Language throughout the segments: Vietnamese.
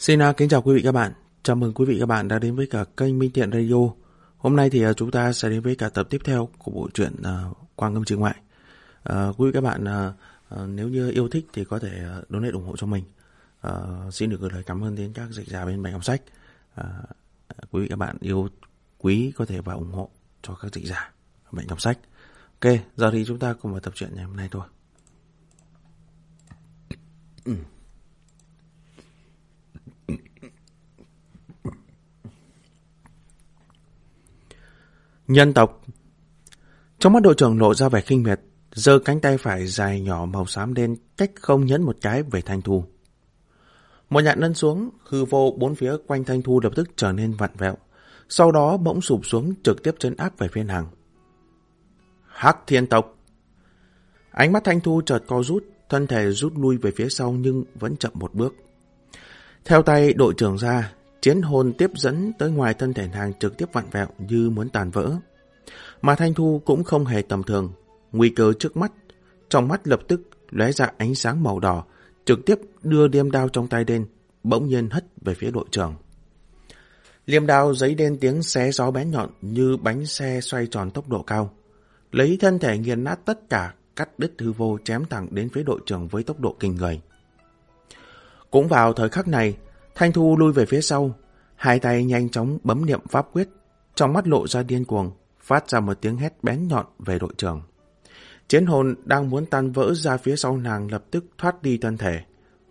Xin à, kính chào quý vị các bạn. Chào mừng quý vị các bạn đã đến với cả kênh Minh Thiện Radio. Hôm nay thì à, chúng ta sẽ đến với cả tập tiếp theo của bộ truyện à, uh, Quang Ngâm Trường Ngoại. Uh, quý vị các bạn uh, nếu như yêu thích thì có thể donate ủng hộ cho mình. Uh, xin được gửi lời cảm ơn đến các dịch giả bên Bạch Ngọc Sách. Uh, quý vị các bạn yêu quý có thể vào ủng hộ cho các dịch giả Bạch Ngọc Sách. Ok, giờ thì chúng ta cùng vào tập truyện ngày hôm nay thôi. Ừ. Nhân tộc Trong mắt đội trưởng lộ ra vẻ khinh miệt, giơ cánh tay phải dài nhỏ màu xám đen cách không nhấn một cái về Thanh Thu. Một nhạn nâng xuống, hư vô bốn phía quanh Thanh Thu lập tức trở nên vặn vẹo, sau đó bỗng sụp xuống trực tiếp chân áp về phía hàng Hắc thiên tộc Ánh mắt Thanh Thu chợt co rút, thân thể rút lui về phía sau nhưng vẫn chậm một bước. Theo tay đội trưởng ra, chiến hồn tiếp dẫn tới ngoài thân thể nàng trực tiếp vặn vẹo như muốn tàn vỡ. Mà Thanh Thu cũng không hề tầm thường, nguy cơ trước mắt, trong mắt lập tức lóe ra ánh sáng màu đỏ, trực tiếp đưa liêm đao trong tay đen, bỗng nhiên hất về phía đội trưởng. Liêm đao giấy đen tiếng xé gió bén nhọn như bánh xe xoay tròn tốc độ cao. Lấy thân thể nghiền nát tất cả, cắt đứt hư vô chém thẳng đến phía đội trưởng với tốc độ kinh người. Cũng vào thời khắc này, Thanh Thu lui về phía sau, hai tay nhanh chóng bấm niệm pháp quyết, trong mắt lộ ra điên cuồng, phát ra một tiếng hét bén nhọn về đội trưởng. Chiến hồn đang muốn tan vỡ ra phía sau nàng lập tức thoát đi thân thể,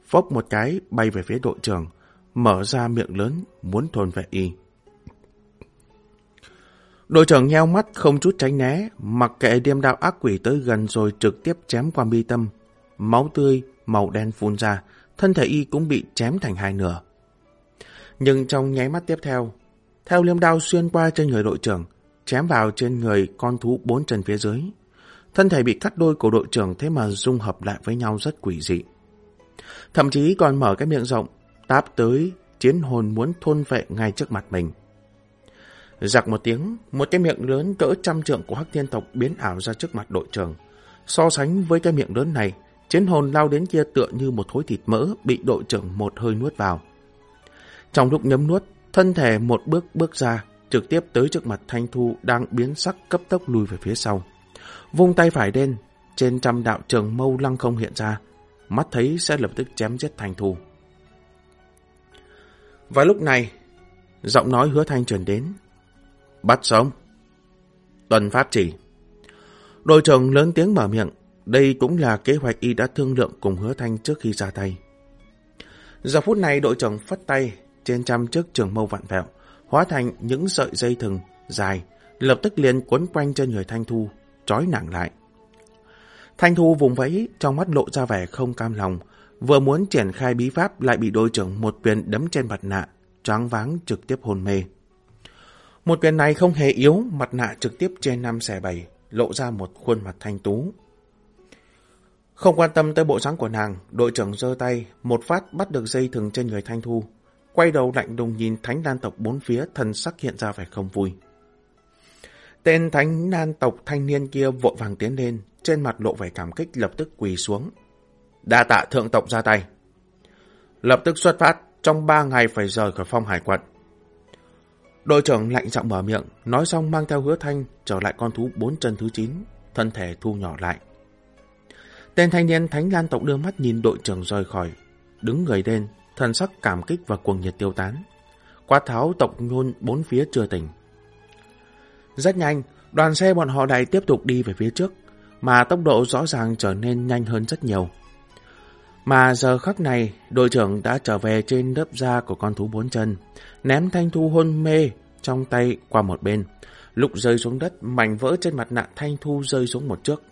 phốc một cái bay về phía đội trưởng, mở ra miệng lớn muốn thôn vệ y. Đội trưởng nheo mắt không chút tránh né, mặc kệ điềm đạo ác quỷ tới gần rồi trực tiếp chém qua mi tâm. Máu tươi, màu đen phun ra, thân thể y cũng bị chém thành hai nửa. Nhưng trong nháy mắt tiếp theo, theo liêm đao xuyên qua trên người đội trưởng, chém vào trên người con thú bốn chân phía dưới. Thân thể bị cắt đôi của đội trưởng thế mà dung hợp lại với nhau rất quỷ dị. Thậm chí còn mở cái miệng rộng, táp tới chiến hồn muốn thôn vệ ngay trước mặt mình. Giặc một tiếng, một cái miệng lớn cỡ trăm trượng của hắc thiên tộc biến ảo ra trước mặt đội trưởng. So sánh với cái miệng lớn này, chiến hồn lao đến kia tựa như một thối thịt mỡ bị đội trưởng một hơi nuốt vào. Trong lúc nhấm nuốt, thân thể một bước bước ra, trực tiếp tới trước mặt Thanh Thu đang biến sắc cấp tốc lùi về phía sau. Vung tay phải đen, trên trăm đạo trường mâu lăng không hiện ra, mắt thấy sẽ lập tức chém giết Thanh Thu. Và lúc này, giọng nói hứa thanh truyền đến. Bắt sống. Tuần phát chỉ. Đội trưởng lớn tiếng mở miệng, đây cũng là kế hoạch y đã thương lượng cùng hứa thanh trước khi ra tay. Giờ phút này đội trưởng phất tay, trên trăm chiếc trường mâu vạn vẹo, hóa thành những sợi dây thừng dài, lập tức liền quấn quanh trên người Thanh Thu, trói nặng lại. Thanh Thu vùng vẫy, trong mắt lộ ra vẻ không cam lòng, vừa muốn triển khai bí pháp lại bị đội trưởng một quyền đấm trên mặt nạ, choáng váng trực tiếp hôn mê. Một quyền này không hề yếu, mặt nạ trực tiếp trên năm xẻ bảy, lộ ra một khuôn mặt thanh tú. Không quan tâm tới bộ dáng của nàng, đội trưởng giơ tay, một phát bắt được dây thừng trên người Thanh Thu, quay đầu lạnh đùng nhìn thánh đan tộc bốn phía thần sắc hiện ra vẻ không vui. Tên thánh đan tộc thanh niên kia vội vàng tiến lên, trên mặt lộ vẻ cảm kích lập tức quỳ xuống. Đa tạ thượng tộc ra tay. Lập tức xuất phát, trong ba ngày phải rời khỏi phong hải quận. Đội trưởng lạnh giọng mở miệng, nói xong mang theo hứa thanh trở lại con thú bốn chân thứ chín thân thể thu nhỏ lại. Tên thanh niên thánh lan tộc đưa mắt nhìn đội trưởng rời khỏi, đứng người lên, thần sắc cảm kích và cuồng nhiệt tiêu tán. Quát tháo tộc nhôn bốn phía chưa tỉnh. Rất nhanh, đoàn xe bọn họ đại tiếp tục đi về phía trước, mà tốc độ rõ ràng trở nên nhanh hơn rất nhiều. Mà giờ khắc này, đội trưởng đã trở về trên lớp da của con thú bốn chân, ném thanh thu hôn mê trong tay qua một bên. Lúc rơi xuống đất, mảnh vỡ trên mặt nạ thanh thu rơi xuống một trước,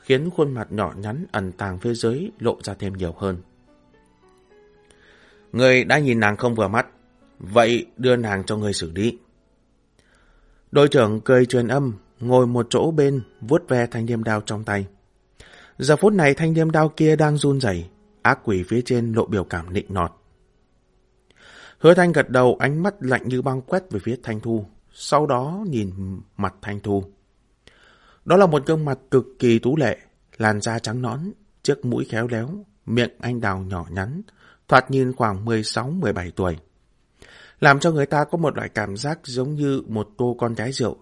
khiến khuôn mặt nhỏ nhắn ẩn tàng phía dưới lộ ra thêm nhiều hơn. Người đã nhìn nàng không vừa mắt, vậy đưa nàng cho người xử lý. Đội trưởng cười truyền âm, ngồi một chỗ bên, vuốt ve thanh niêm đao trong tay. Giờ phút này thanh niêm đao kia đang run rẩy, ác quỷ phía trên lộ biểu cảm nịnh nọt. Hứa thanh gật đầu ánh mắt lạnh như băng quét về phía Thanh Thu, sau đó nhìn mặt Thanh Thu. Đó là một gương mặt cực kỳ tú lệ, làn da trắng nõn, chiếc mũi khéo léo, miệng anh đào nhỏ nhắn, thoạt nhìn khoảng 16-17 tuổi. Làm cho người ta có một loại cảm giác giống như một tô con gái rượu.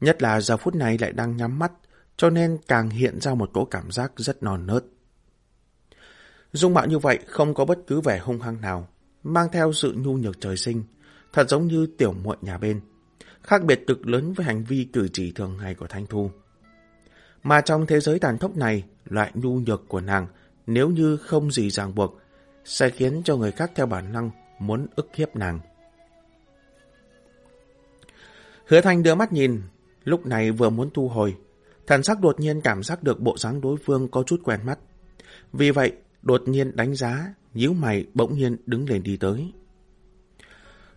Nhất là giờ phút này lại đang nhắm mắt, cho nên càng hiện ra một cỗ cảm giác rất non nớt. Dung mạo như vậy không có bất cứ vẻ hung hăng nào, mang theo sự nhu nhược trời sinh, thật giống như tiểu muội nhà bên, khác biệt cực lớn với hành vi cử chỉ thường ngày của Thanh Thu. Mà trong thế giới tàn khốc này, loại nhu nhược của nàng nếu như không gì ràng buộc, sẽ khiến cho người khác theo bản năng muốn ức hiếp nàng. Hứa Thanh đưa mắt nhìn, lúc này vừa muốn thu hồi, thần sắc đột nhiên cảm giác được bộ dáng đối phương có chút quen mắt. Vì vậy, đột nhiên đánh giá, nhíu mày bỗng nhiên đứng lên đi tới.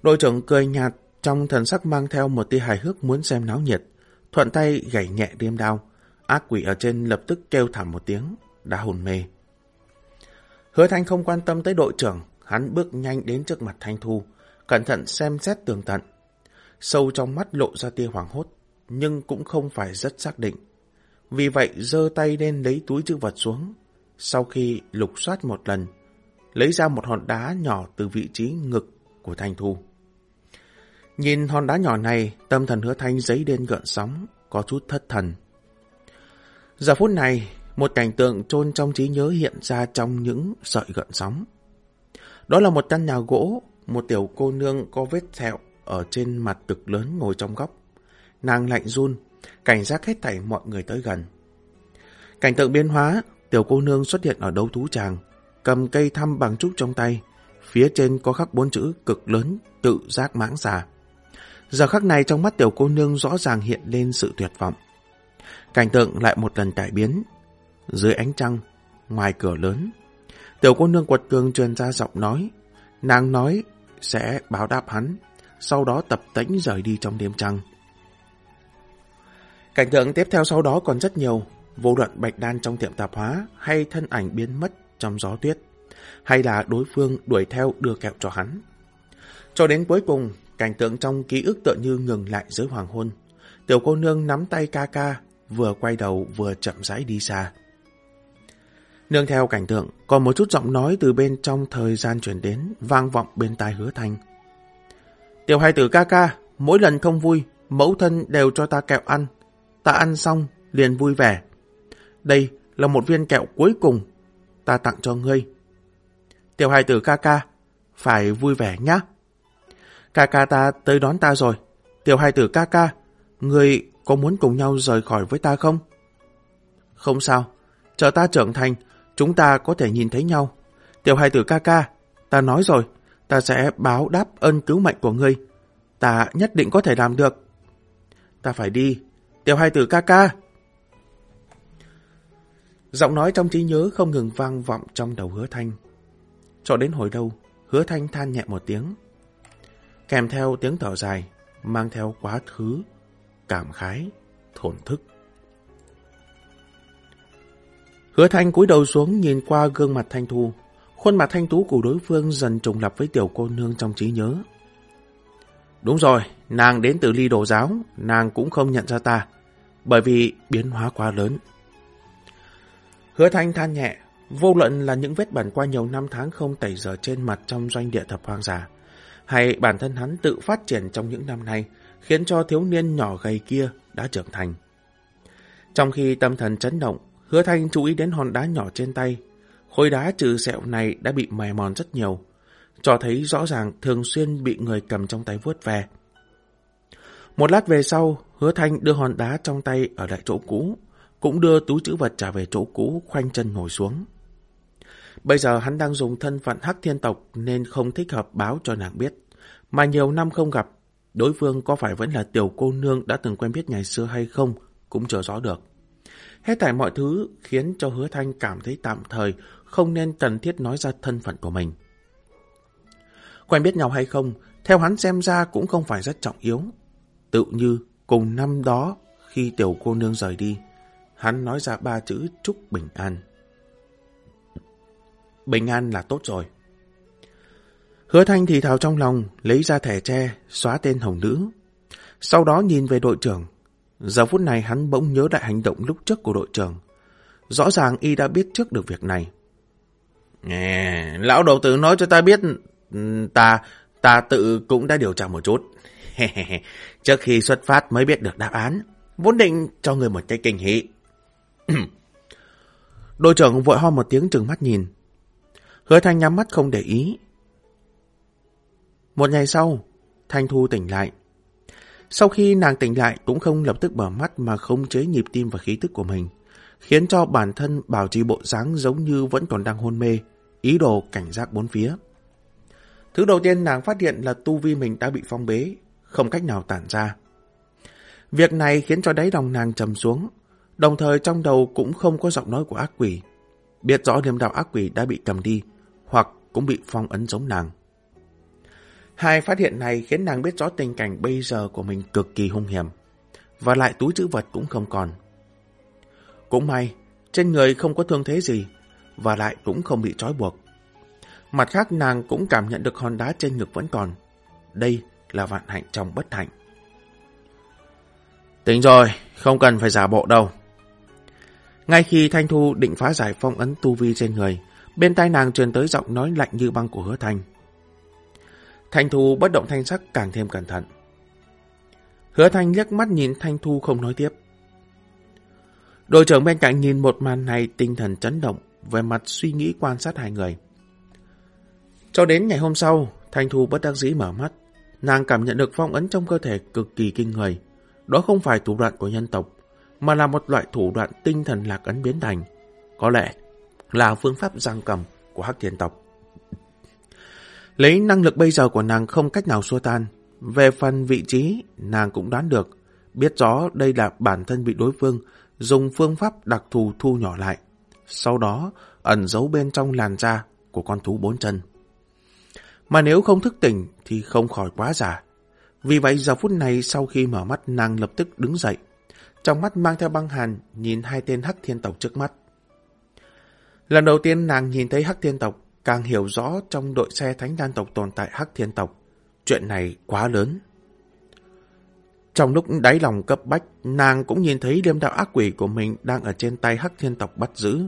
Đội trưởng cười nhạt, trong thần sắc mang theo một tia hài hước muốn xem náo nhiệt, thuận tay gảy nhẹ đêm đao, ác quỷ ở trên lập tức kêu thảm một tiếng, đã hồn mê. Hứa Thanh không quan tâm tới đội trưởng, hắn bước nhanh đến trước mặt Thanh Thu, cẩn thận xem xét tường tận. Sâu trong mắt lộ ra tia hoàng hốt, nhưng cũng không phải rất xác định. Vì vậy giơ tay lên lấy túi chữ vật xuống. Sau khi lục soát một lần, lấy ra một hòn đá nhỏ từ vị trí ngực của Thanh Thu. Nhìn hòn đá nhỏ này, tâm thần hứa thanh giấy đen gợn sóng, có chút thất thần. Giờ phút này, một cảnh tượng chôn trong trí nhớ hiện ra trong những sợi gợn sóng. Đó là một căn nhà gỗ, một tiểu cô nương có vết thẹo ở trên mặt cực lớn ngồi trong góc. Nàng lạnh run, cảnh giác hết thảy mọi người tới gần. Cảnh tượng biến hóa, tiểu cô nương xuất hiện ở đấu thú tràng, cầm cây thăm bằng trúc trong tay. Phía trên có khắc bốn chữ cực lớn, tự giác mãng xà. Giờ khắc này trong mắt tiểu cô nương rõ ràng hiện lên sự tuyệt vọng. Cảnh tượng lại một lần cải biến. Dưới ánh trăng, ngoài cửa lớn, tiểu cô nương quật cường truyền ra giọng nói. Nàng nói sẽ báo đáp hắn, sau đó tập tĩnh rời đi trong đêm trăng. Cảnh tượng tiếp theo sau đó còn rất nhiều, vô luận bạch đan trong tiệm tạp hóa hay thân ảnh biến mất trong gió tuyết, hay là đối phương đuổi theo đưa kẹo cho hắn. Cho đến cuối cùng, cảnh tượng trong ký ức tựa như ngừng lại dưới hoàng hôn. Tiểu cô nương nắm tay ca ca, vừa quay đầu vừa chậm rãi đi xa. Nương theo cảnh tượng, còn một chút giọng nói từ bên trong thời gian chuyển đến, vang vọng bên tai hứa thanh. Tiểu hai tử ca ca, mỗi lần không vui, mẫu thân đều cho ta kẹo ăn. Ta ăn xong, liền vui vẻ. Đây là một viên kẹo cuối cùng, ta tặng cho ngươi. Tiểu hai tử ca ca, phải vui vẻ nhá. Ca ca ta tới đón ta rồi. Tiểu hai tử ca ca, ngươi có muốn cùng nhau rời khỏi với ta không? Không sao, chờ ta trưởng thành, chúng ta có thể nhìn thấy nhau. Tiểu hai tử ca ca, ta nói rồi, ta sẽ báo đáp ơn cứu mệnh của ngươi. Ta nhất định có thể làm được. Ta phải đi. Tiểu hai tử ca ca. Giọng nói trong trí nhớ không ngừng vang vọng trong đầu hứa thanh. Cho đến hồi đâu, hứa thanh than nhẹ một tiếng. Kèm theo tiếng thở dài, mang theo quá khứ, cảm khái, thổn thức. Hứa thanh cúi đầu xuống nhìn qua gương mặt thanh thu, Khuôn mặt thanh tú của đối phương dần trùng lập với tiểu cô nương trong trí nhớ. Đúng rồi, nàng đến từ ly đồ giáo, nàng cũng không nhận ra ta, bởi vì biến hóa quá lớn. Hứa thanh than nhẹ, vô luận là những vết bẩn qua nhiều năm tháng không tẩy rửa trên mặt trong doanh địa thập hoang giả, hay bản thân hắn tự phát triển trong những năm nay, khiến cho thiếu niên nhỏ gầy kia đã trưởng thành. Trong khi tâm thần chấn động, hứa thanh chú ý đến hòn đá nhỏ trên tay, Khối đá trừ sẹo này đã bị mài mòn rất nhiều, cho thấy rõ ràng thường xuyên bị người cầm trong tay vuốt ve. Một lát về sau, hứa thanh đưa hòn đá trong tay ở lại chỗ cũ, cũng đưa túi chữ vật trả về chỗ cũ khoanh chân ngồi xuống. Bây giờ hắn đang dùng thân phận hắc thiên tộc nên không thích hợp báo cho nàng biết. Mà nhiều năm không gặp, đối phương có phải vẫn là tiểu cô nương đã từng quen biết ngày xưa hay không cũng chưa rõ được. Hết thảy mọi thứ khiến cho hứa thanh cảm thấy tạm thời không nên cần thiết nói ra thân phận của mình. Quen biết nhau hay không, theo hắn xem ra cũng không phải rất trọng yếu. Tự như cùng năm đó khi tiểu cô nương rời đi, hắn nói ra ba chữ chúc bình an. Bình an là tốt rồi. Hứa thanh thì thào trong lòng, lấy ra thẻ tre, xóa tên hồng nữ. Sau đó nhìn về đội trưởng. Giờ phút này hắn bỗng nhớ lại hành động lúc trước của đội trưởng. Rõ ràng y đã biết trước được việc này. Nghe, lão đầu tử nói cho ta biết, ừ, ta ta tự cũng đã điều tra một chút. Trước khi xuất phát mới biết được đáp án, vốn định cho người một cái kinh hỷ. Đội trưởng vội ho một tiếng trừng mắt nhìn. Hứa Thanh nhắm mắt không để ý. Một ngày sau, Thanh Thu tỉnh lại. Sau khi nàng tỉnh lại cũng không lập tức mở mắt mà không chế nhịp tim và khí tức của mình, khiến cho bản thân bảo trì bộ dáng giống như vẫn còn đang hôn mê, ý đồ cảnh giác bốn phía. Thứ đầu tiên nàng phát hiện là tu vi mình đã bị phong bế, không cách nào tản ra. Việc này khiến cho đáy lòng nàng trầm xuống, đồng thời trong đầu cũng không có giọng nói của ác quỷ. Biết rõ niềm đạo ác quỷ đã bị cầm đi, hoặc cũng bị phong ấn giống nàng. Hai phát hiện này khiến nàng biết rõ tình cảnh bây giờ của mình cực kỳ hung hiểm, và lại túi chữ vật cũng không còn. Cũng may, trên người không có thương thế gì, và lại cũng không bị trói buộc. Mặt khác nàng cũng cảm nhận được hòn đá trên ngực vẫn còn. Đây là vạn hạnh trong bất hạnh. Tính rồi, không cần phải giả bộ đâu. Ngay khi Thanh Thu định phá giải phong ấn tu vi trên người, bên tai nàng truyền tới giọng nói lạnh như băng của hứa Thanh. Thanh Thu bất động thanh sắc càng thêm cẩn thận. Hứa Thanh liếc mắt nhìn Thanh Thu không nói tiếp. Đội trưởng bên cạnh nhìn một màn này tinh thần chấn động, về mặt suy nghĩ quan sát hai người. Cho đến ngày hôm sau, Thanh Thu bất đắc dĩ mở mắt. Nàng cảm nhận được phong ấn trong cơ thể cực kỳ kinh người. Đó không phải thủ đoạn của nhân tộc, mà là một loại thủ đoạn tinh thần lạc ấn biến thành. Có lẽ là phương pháp giang cầm của hắc thiên tộc. Lấy năng lực bây giờ của nàng không cách nào xua tan. Về phần vị trí, nàng cũng đoán được. Biết rõ đây là bản thân bị đối phương dùng phương pháp đặc thù thu nhỏ lại. Sau đó ẩn giấu bên trong làn da của con thú bốn chân. Mà nếu không thức tỉnh thì không khỏi quá giả. Vì vậy giờ phút này sau khi mở mắt nàng lập tức đứng dậy. Trong mắt mang theo băng hàn nhìn hai tên hắc thiên tộc trước mắt. Lần đầu tiên nàng nhìn thấy hắc thiên tộc càng hiểu rõ trong đội xe thánh đan tộc tồn tại hắc thiên tộc. Chuyện này quá lớn. Trong lúc đáy lòng cấp bách, nàng cũng nhìn thấy liêm đạo ác quỷ của mình đang ở trên tay hắc thiên tộc bắt giữ.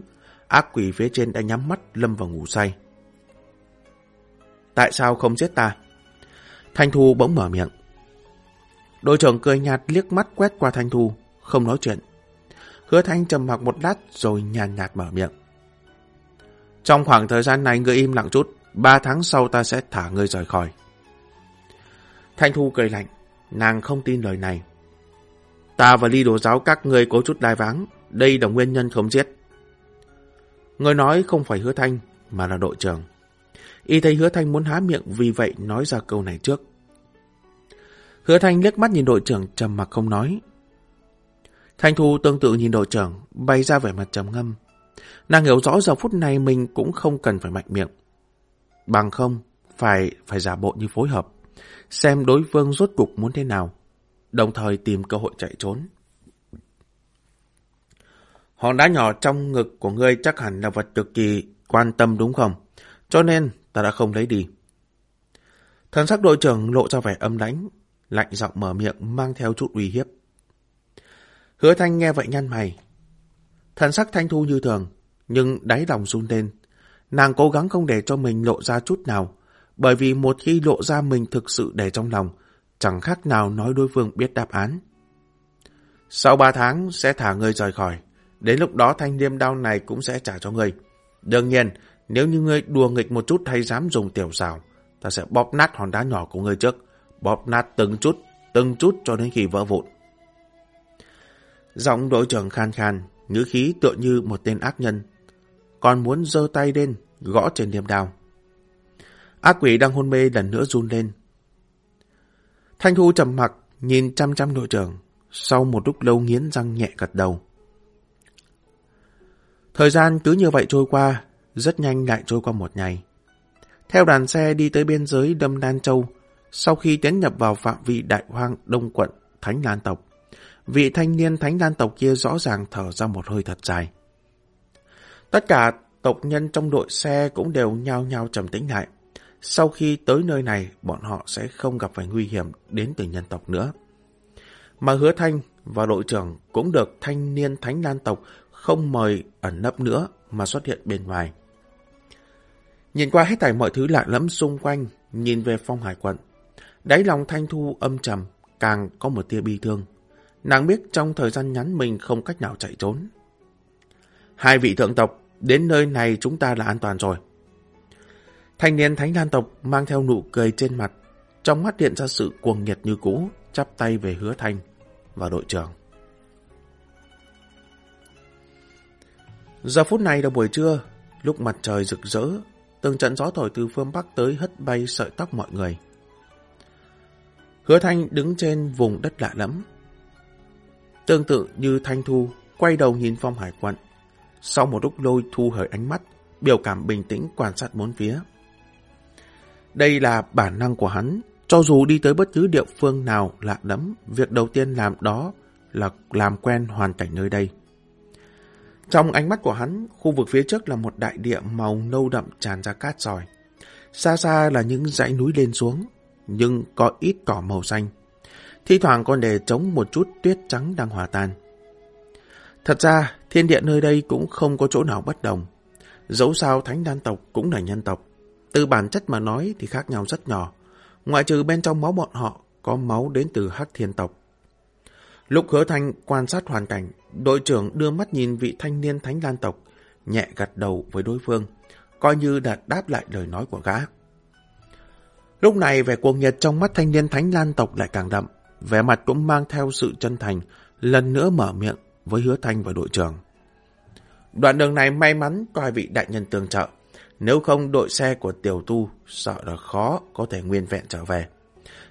Ác quỷ phía trên đã nhắm mắt lâm vào ngủ say. Tại sao không giết ta? Thanh Thu bỗng mở miệng. Đội trưởng cười nhạt liếc mắt quét qua Thanh Thu, không nói chuyện. Hứa Thanh trầm mặc một lát rồi nhàn nhạt mở miệng. Trong khoảng thời gian này ngươi im lặng chút, ba tháng sau ta sẽ thả ngươi rời khỏi. Thanh Thu cười lạnh, nàng không tin lời này. Ta và ly đồ giáo các ngươi có chút đai váng, đây là nguyên nhân không giết. Người nói không phải hứa thanh, mà là đội trưởng. Y thấy hứa thanh muốn há miệng vì vậy nói ra câu này trước. Hứa thanh liếc mắt nhìn đội trưởng trầm mặc không nói. Thanh Thu tương tự nhìn đội trưởng, bay ra vẻ mặt trầm ngâm. Nàng hiểu rõ giờ phút này mình cũng không cần phải mạnh miệng. Bằng không, phải phải giả bộ như phối hợp, xem đối phương rốt cục muốn thế nào, đồng thời tìm cơ hội chạy trốn. Hòn đá nhỏ trong ngực của ngươi chắc hẳn là vật cực kỳ quan tâm đúng không? Cho nên ta đã không lấy đi. Thần sắc đội trưởng lộ ra vẻ âm lãnh, lạnh giọng mở miệng mang theo chút uy hiếp. Hứa thanh nghe vậy nhăn mày. Thần sắc thanh thu như thường, nhưng đáy lòng run lên. Nàng cố gắng không để cho mình lộ ra chút nào, bởi vì một khi lộ ra mình thực sự để trong lòng, chẳng khác nào nói đối phương biết đáp án. Sau ba tháng sẽ thả ngươi rời khỏi, đến lúc đó thanh liêm đao này cũng sẽ trả cho ngươi. Đương nhiên, nếu như ngươi đùa nghịch một chút hay dám dùng tiểu xào, ta sẽ bóp nát hòn đá nhỏ của ngươi trước, bóp nát từng chút, từng chút cho đến khi vỡ vụn. Giọng đội trưởng khan khan, ngữ khí tựa như một tên ác nhân, còn muốn giơ tay lên, gõ trên liềm đao. Ác quỷ đang hôn mê lần nữa run lên. Thanh Thu trầm mặc, nhìn chăm chăm đội trưởng, sau một lúc lâu nghiến răng nhẹ gật đầu. Thời gian cứ như vậy trôi qua, rất nhanh lại trôi qua một ngày. Theo đoàn xe đi tới biên giới Đâm Đan Châu, sau khi tiến nhập vào phạm vi đại hoang đông quận Thánh Lan Tộc, vị thanh niên Thánh đan Tộc kia rõ ràng thở ra một hơi thật dài. Tất cả tộc nhân trong đội xe cũng đều nhao nhao trầm tĩnh lại. Sau khi tới nơi này, bọn họ sẽ không gặp phải nguy hiểm đến từ nhân tộc nữa. Mà hứa thanh và đội trưởng cũng được thanh niên Thánh đan Tộc không mời ẩn nấp nữa mà xuất hiện bên ngoài. Nhìn qua hết thảy mọi thứ lạ lẫm xung quanh, nhìn về phong hải quận. Đáy lòng thanh thu âm trầm, càng có một tia bi thương. Nàng biết trong thời gian ngắn mình không cách nào chạy trốn. Hai vị thượng tộc, đến nơi này chúng ta là an toàn rồi. Thanh niên thánh lan tộc mang theo nụ cười trên mặt, trong mắt hiện ra sự cuồng nhiệt như cũ, chắp tay về hứa thanh và đội trưởng. Giờ phút này là buổi trưa, lúc mặt trời rực rỡ, từng trận gió thổi từ phương Bắc tới hất bay sợi tóc mọi người. Hứa Thanh đứng trên vùng đất lạ lẫm. Tương tự như Thanh Thu, quay đầu nhìn phong hải quận. Sau một lúc lôi thu hởi ánh mắt, biểu cảm bình tĩnh quan sát bốn phía. Đây là bản năng của hắn, cho dù đi tới bất cứ địa phương nào lạ lẫm, việc đầu tiên làm đó là làm quen hoàn cảnh nơi đây. Trong ánh mắt của hắn, khu vực phía trước là một đại địa màu nâu đậm tràn ra cát sỏi. Xa xa là những dãy núi lên xuống, nhưng có ít cỏ màu xanh. Thi thoảng còn để trống một chút tuyết trắng đang hòa tan. Thật ra, thiên địa nơi đây cũng không có chỗ nào bất đồng. Dẫu sao thánh đan tộc cũng là nhân tộc. Từ bản chất mà nói thì khác nhau rất nhỏ. Ngoại trừ bên trong máu bọn họ có máu đến từ hắc thiên tộc. Lúc hứa thanh quan sát hoàn cảnh, đội trưởng đưa mắt nhìn vị thanh niên thánh lan tộc, nhẹ gật đầu với đối phương, coi như đã đáp lại lời nói của gã. Lúc này vẻ cuồng nhiệt trong mắt thanh niên thánh lan tộc lại càng đậm, vẻ mặt cũng mang theo sự chân thành, lần nữa mở miệng với hứa thanh và đội trưởng. Đoạn đường này may mắn có hai vị đại nhân tương trợ, nếu không đội xe của tiểu tu sợ là khó có thể nguyên vẹn trở về.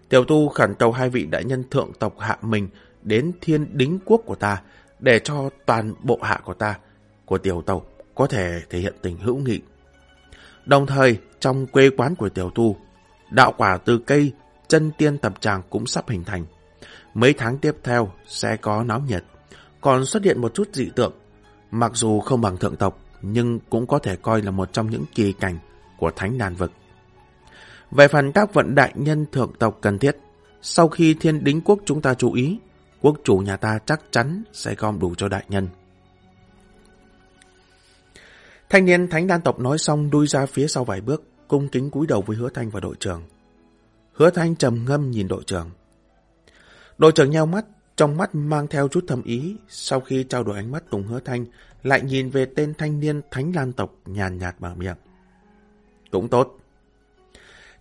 Tiểu tu khẩn cầu hai vị đại nhân thượng tộc hạ mình đến thiên đính quốc của ta để cho toàn bộ hạ của ta, của tiểu tộc, có thể thể hiện tình hữu nghị. Đồng thời, trong quê quán của tiểu tu, đạo quả từ cây chân tiên tập tràng cũng sắp hình thành. Mấy tháng tiếp theo sẽ có náo nhiệt, còn xuất hiện một chút dị tượng. Mặc dù không bằng thượng tộc, nhưng cũng có thể coi là một trong những kỳ cảnh của thánh đàn vực. Về phần các vận đại nhân thượng tộc cần thiết, sau khi thiên đính quốc chúng ta chú ý, quốc chủ nhà ta chắc chắn sẽ gom đủ cho đại nhân. Thanh niên thánh đan tộc nói xong đuôi ra phía sau vài bước, cung kính cúi đầu với hứa thanh và đội trưởng. Hứa thanh trầm ngâm nhìn đội trưởng. Đội trưởng nheo mắt, trong mắt mang theo chút thâm ý, sau khi trao đổi ánh mắt cùng hứa thanh, lại nhìn về tên thanh niên thánh lan tộc nhàn nhạt mở miệng. Cũng tốt.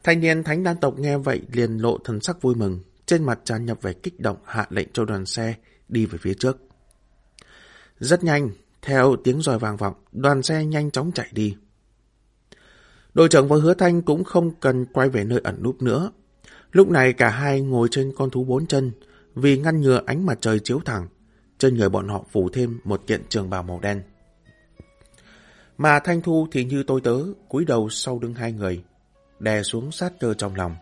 Thanh niên thánh lan tộc nghe vậy liền lộ thần sắc vui mừng, trên mặt tràn nhập về kích động hạ lệnh cho đoàn xe đi về phía trước. Rất nhanh, theo tiếng roi vàng vọng, đoàn xe nhanh chóng chạy đi. Đội trưởng và hứa thanh cũng không cần quay về nơi ẩn núp nữa. Lúc này cả hai ngồi trên con thú bốn chân, vì ngăn ngừa ánh mặt trời chiếu thẳng, trên người bọn họ phủ thêm một kiện trường bào màu đen. Mà Thanh Thu thì như tôi tớ, cúi đầu sau lưng hai người, đè xuống sát cơ trong lòng.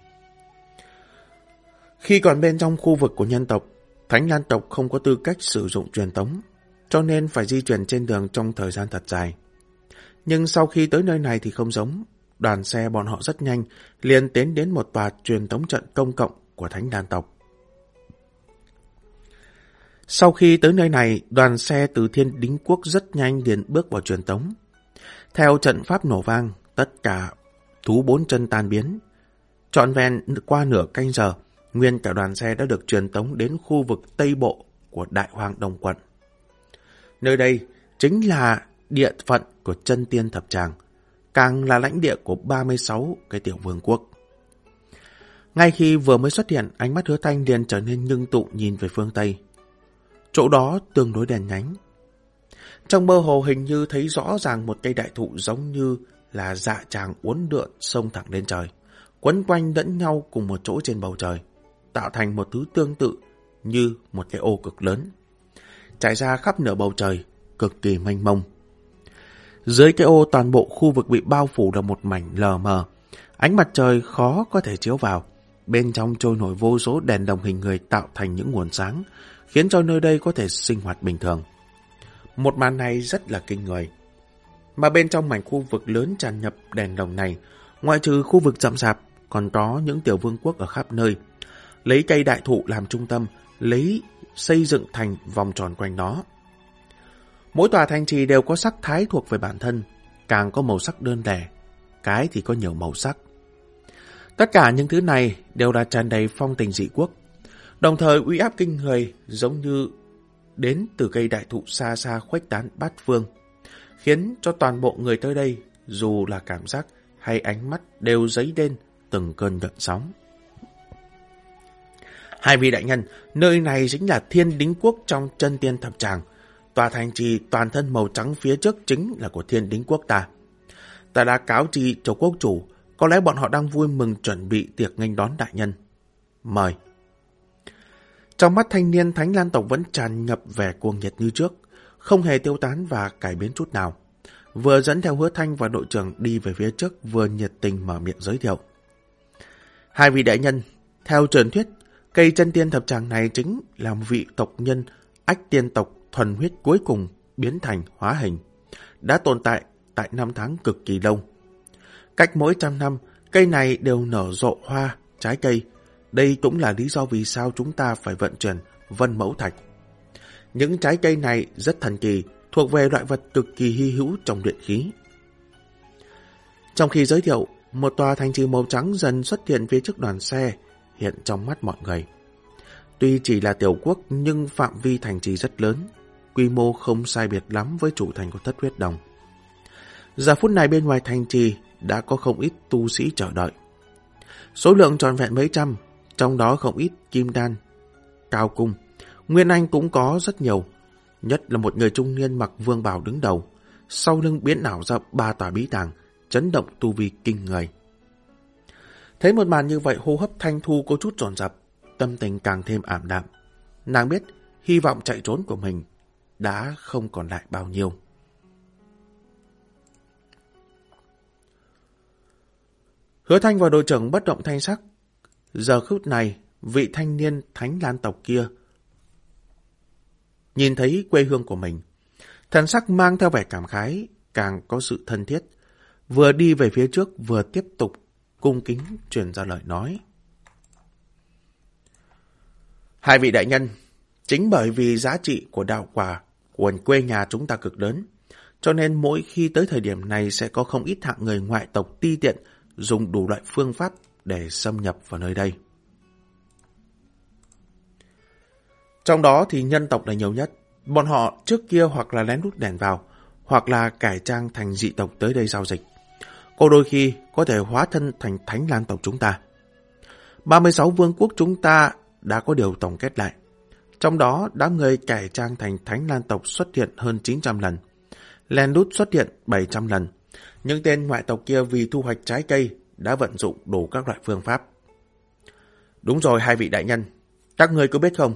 Khi còn bên trong khu vực của nhân tộc, Thánh Lan tộc không có tư cách sử dụng truyền tống, cho nên phải di chuyển trên đường trong thời gian thật dài. Nhưng sau khi tới nơi này thì không giống, đoàn xe bọn họ rất nhanh, liền tiến đến một tòa truyền tống trận công cộng của Thánh đàn tộc. Sau khi tới nơi này, đoàn xe từ Thiên Đính Quốc rất nhanh liền bước vào truyền tống. Theo trận pháp nổ vang, tất cả thú bốn chân tan biến. Trọn vẹn qua nửa canh giờ, nguyên cả đoàn xe đã được truyền tống đến khu vực Tây Bộ của Đại Hoàng Đồng Quận. Nơi đây chính là địa phận của chân tiên thập tràng, càng là lãnh địa của 36 cái tiểu vương quốc. Ngay khi vừa mới xuất hiện, ánh mắt hứa thanh liền trở nên ngưng tụ nhìn về phương Tây. Chỗ đó tương đối đèn nhánh. Trong mơ hồ hình như thấy rõ ràng một cây đại thụ giống như là dạ tràng uốn lượn sông thẳng lên trời, quấn quanh lẫn nhau cùng một chỗ trên bầu trời, tạo thành một thứ tương tự như một cái ô cực lớn, trải ra khắp nửa bầu trời, cực kỳ mênh mông. Dưới cái ô toàn bộ khu vực bị bao phủ là một mảnh lờ mờ, ánh mặt trời khó có thể chiếu vào, bên trong trôi nổi vô số đèn đồng hình người tạo thành những nguồn sáng, khiến cho nơi đây có thể sinh hoạt bình thường. Một màn này rất là kinh người. Mà bên trong mảnh khu vực lớn tràn nhập đèn đồng này, ngoại trừ khu vực rậm rạp, còn có những tiểu vương quốc ở khắp nơi. Lấy cây đại thụ làm trung tâm, lấy xây dựng thành vòng tròn quanh nó. Mỗi tòa thành trì đều có sắc thái thuộc về bản thân, càng có màu sắc đơn lẻ. cái thì có nhiều màu sắc. Tất cả những thứ này đều là tràn đầy phong tình dị quốc, đồng thời uy áp kinh người giống như đến từ cây đại thụ xa xa khuếch tán bát phương, khiến cho toàn bộ người tới đây, dù là cảm giác hay ánh mắt đều dấy lên từng cơn gợn sóng. Hai vị đại nhân, nơi này chính là thiên đính quốc trong chân tiên thập tràng. Tòa thành trì toàn thân màu trắng phía trước chính là của thiên đính quốc ta. Ta đã cáo trì cho quốc chủ, có lẽ bọn họ đang vui mừng chuẩn bị tiệc nghênh đón đại nhân. Mời. Trong mắt thanh niên Thánh Lan Tộc vẫn tràn ngập vẻ cuồng nhiệt như trước, không hề tiêu tán và cải biến chút nào. Vừa dẫn theo hứa thanh và đội trưởng đi về phía trước vừa nhiệt tình mở miệng giới thiệu. Hai vị đại nhân, theo truyền thuyết, cây chân tiên thập tràng này chính là một vị tộc nhân ách tiên tộc thuần huyết cuối cùng biến thành hóa hình, đã tồn tại tại năm tháng cực kỳ lâu. Cách mỗi trăm năm, cây này đều nở rộ hoa, trái cây. Đây cũng là lý do vì sao chúng ta phải vận chuyển vân mẫu thạch. Những trái cây này rất thần kỳ, thuộc về loại vật cực kỳ hy hữu trong luyện khí. Trong khi giới thiệu, một tòa thành trì màu trắng dần xuất hiện phía trước đoàn xe, hiện trong mắt mọi người. Tuy chỉ là tiểu quốc nhưng phạm vi thành trì rất lớn, quy mô không sai biệt lắm với chủ thành của thất huyết đồng. Giờ phút này bên ngoài thành trì đã có không ít tu sĩ chờ đợi. Số lượng tròn vẹn mấy trăm, trong đó không ít kim đan, cao cung. Nguyên Anh cũng có rất nhiều, nhất là một người trung niên mặc vương bào đứng đầu, sau lưng biến ảo ra ba tòa bí tàng, chấn động tu vi kinh người. Thấy một màn như vậy hô hấp thanh thu có chút tròn dập, tâm tình càng thêm ảm đạm. Nàng biết hy vọng chạy trốn của mình đã không còn lại bao nhiêu. Hứa Thanh và đội trưởng bất động thanh sắc. Giờ khúc này, vị thanh niên thánh lan tộc kia nhìn thấy quê hương của mình. Thần sắc mang theo vẻ cảm khái, càng có sự thân thiết. Vừa đi về phía trước, vừa tiếp tục cung kính truyền ra lời nói. Hai vị đại nhân, chính bởi vì giá trị của đạo quả của quê nhà chúng ta cực lớn, cho nên mỗi khi tới thời điểm này sẽ có không ít hạng người ngoại tộc ti tiện dùng đủ loại phương pháp để xâm nhập vào nơi đây. Trong đó thì nhân tộc là nhiều nhất. Bọn họ trước kia hoặc là lén lút đèn vào, hoặc là cải trang thành dị tộc tới đây giao dịch. Cô đôi khi có thể hóa thân thành thánh lan tộc chúng ta. 36 vương quốc chúng ta đã có điều tổng kết lại. Trong đó, đám người cải trang thành thánh lan tộc xuất hiện hơn 900 lần. Len đút xuất hiện 700 lần. Những tên ngoại tộc kia vì thu hoạch trái cây đã vận dụng đủ các loại phương pháp. Đúng rồi hai vị đại nhân, các người có biết không?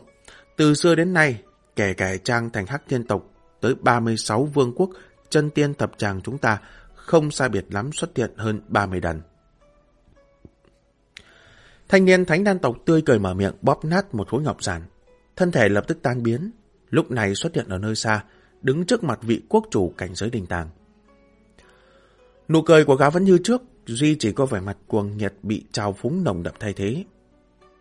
Từ xưa đến nay, kẻ cải trang thành hắc thiên tộc tới 36 vương quốc chân tiên thập tràng chúng ta không sai biệt lắm xuất hiện hơn 30 lần. Thanh niên thánh đan tộc tươi cười mở miệng bóp nát một khối ngọc giản. Thân thể lập tức tan biến, lúc này xuất hiện ở nơi xa, đứng trước mặt vị quốc chủ cảnh giới đình tàng. Nụ cười của gã vẫn như trước, Duy chỉ có vẻ mặt cuồng nhiệt bị trào phúng nồng đậm thay thế.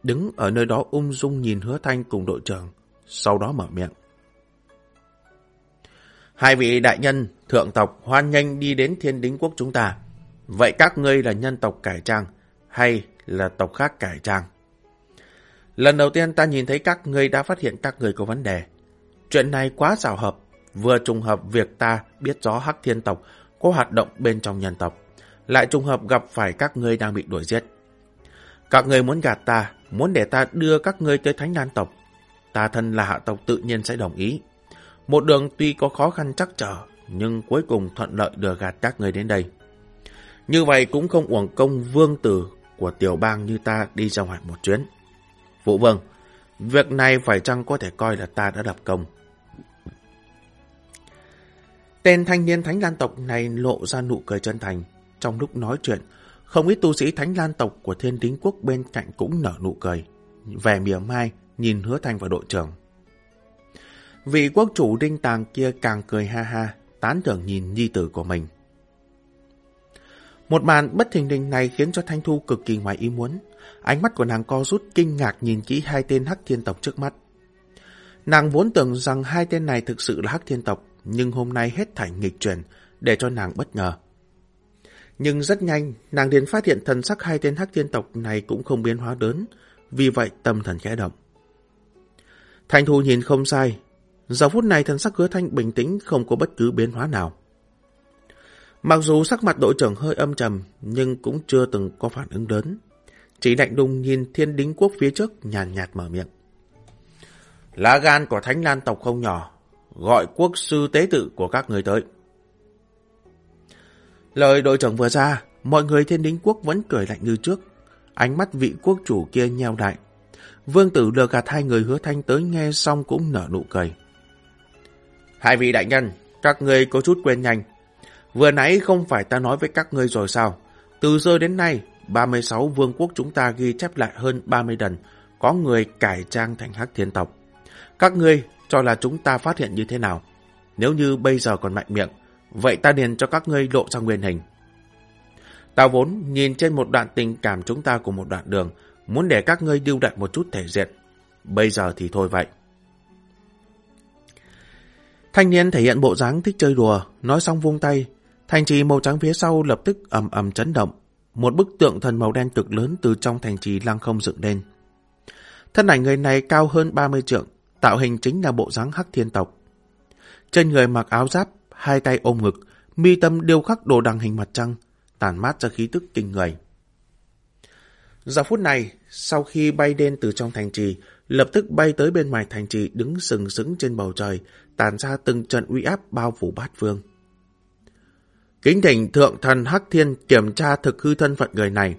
Đứng ở nơi đó ung dung nhìn hứa thanh cùng đội trưởng, sau đó mở miệng. Hai vị đại nhân, thượng tộc hoan nghênh đi đến thiên đính quốc chúng ta. Vậy các ngươi là nhân tộc cải trang hay là tộc khác cải trang? Lần đầu tiên ta nhìn thấy các ngươi đã phát hiện các người có vấn đề. Chuyện này quá xảo hợp, vừa trùng hợp việc ta biết rõ hắc thiên tộc có hoạt động bên trong nhân tộc, lại trùng hợp gặp phải các ngươi đang bị đuổi giết. Các ngươi muốn gạt ta, muốn để ta đưa các ngươi tới thánh đan tộc. Ta thân là hạ tộc tự nhiên sẽ đồng ý. Một đường tuy có khó khăn chắc trở, nhưng cuối cùng thuận lợi đưa gạt các ngươi đến đây. Như vậy cũng không uổng công vương tử của tiểu bang như ta đi ra ngoài một chuyến. Vũ vương, việc này phải chăng có thể coi là ta đã lập công? Tên thanh niên thánh lan tộc này lộ ra nụ cười chân thành. Trong lúc nói chuyện, không ít tu sĩ thánh lan tộc của thiên tính quốc bên cạnh cũng nở nụ cười. Vẻ mỉa mai, nhìn hứa thanh và đội trưởng. Vị quốc chủ đinh tàng kia càng cười ha ha, tán thưởng nhìn nhi tử của mình. Một màn bất thình lình này khiến cho Thanh Thu cực kỳ ngoài ý muốn. Ánh mắt của nàng co rút kinh ngạc nhìn kỹ hai tên hắc thiên tộc trước mắt. Nàng vốn tưởng rằng hai tên này thực sự là hắc thiên tộc, nhưng hôm nay hết thảy nghịch chuyển, để cho nàng bất ngờ. Nhưng rất nhanh, nàng đến phát hiện thần sắc hai tên hắc thiên tộc này cũng không biến hóa lớn, vì vậy tâm thần khẽ động. Thanh Thu nhìn không sai, giờ phút này thần sắc hứa thanh bình tĩnh không có bất cứ biến hóa nào. Mặc dù sắc mặt đội trưởng hơi âm trầm, nhưng cũng chưa từng có phản ứng lớn. Chỉ lạnh đùng nhìn thiên đính quốc phía trước nhàn nhạt, nhạt mở miệng. Lá gan của thánh lan tộc không nhỏ, gọi quốc sư tế tự của các người tới. Lời đội trưởng vừa ra, mọi người thiên đính quốc vẫn cười lạnh như trước. Ánh mắt vị quốc chủ kia nheo đại. Vương tử lừa gạt hai người hứa thanh tới nghe xong cũng nở nụ cười. Hai vị đại nhân, các người có chút quên nhanh. Vừa nãy không phải ta nói với các ngươi rồi sao? Từ giờ đến nay, 36 vương quốc chúng ta ghi chép lại hơn 30 lần, có người cải trang thành hắc thiên tộc. Các ngươi cho là chúng ta phát hiện như thế nào? Nếu như bây giờ còn mạnh miệng, vậy ta điền cho các ngươi lộ ra nguyên hình. Ta vốn nhìn trên một đoạn tình cảm chúng ta của một đoạn đường, muốn để các ngươi điêu đại một chút thể diện. Bây giờ thì thôi vậy. Thanh niên thể hiện bộ dáng thích chơi đùa, nói xong vung tay. Thành trì màu trắng phía sau lập tức ầm ầm chấn động. Một bức tượng thần màu đen cực lớn từ trong thành trì lăng không dựng lên. Thân ảnh người này cao hơn 30 trượng, tạo hình chính là bộ dáng hắc thiên tộc. Trên người mặc áo giáp, hai tay ôm ngực, mi tâm điêu khắc đồ đằng hình mặt trăng, tản mát ra khí tức kinh người. Giờ phút này, sau khi bay đen từ trong thành trì, lập tức bay tới bên ngoài thành trì đứng sừng sững trên bầu trời, tàn ra từng trận uy áp bao phủ bát vương. Kính thỉnh thượng thần Hắc Thiên kiểm tra thực hư thân phận người này.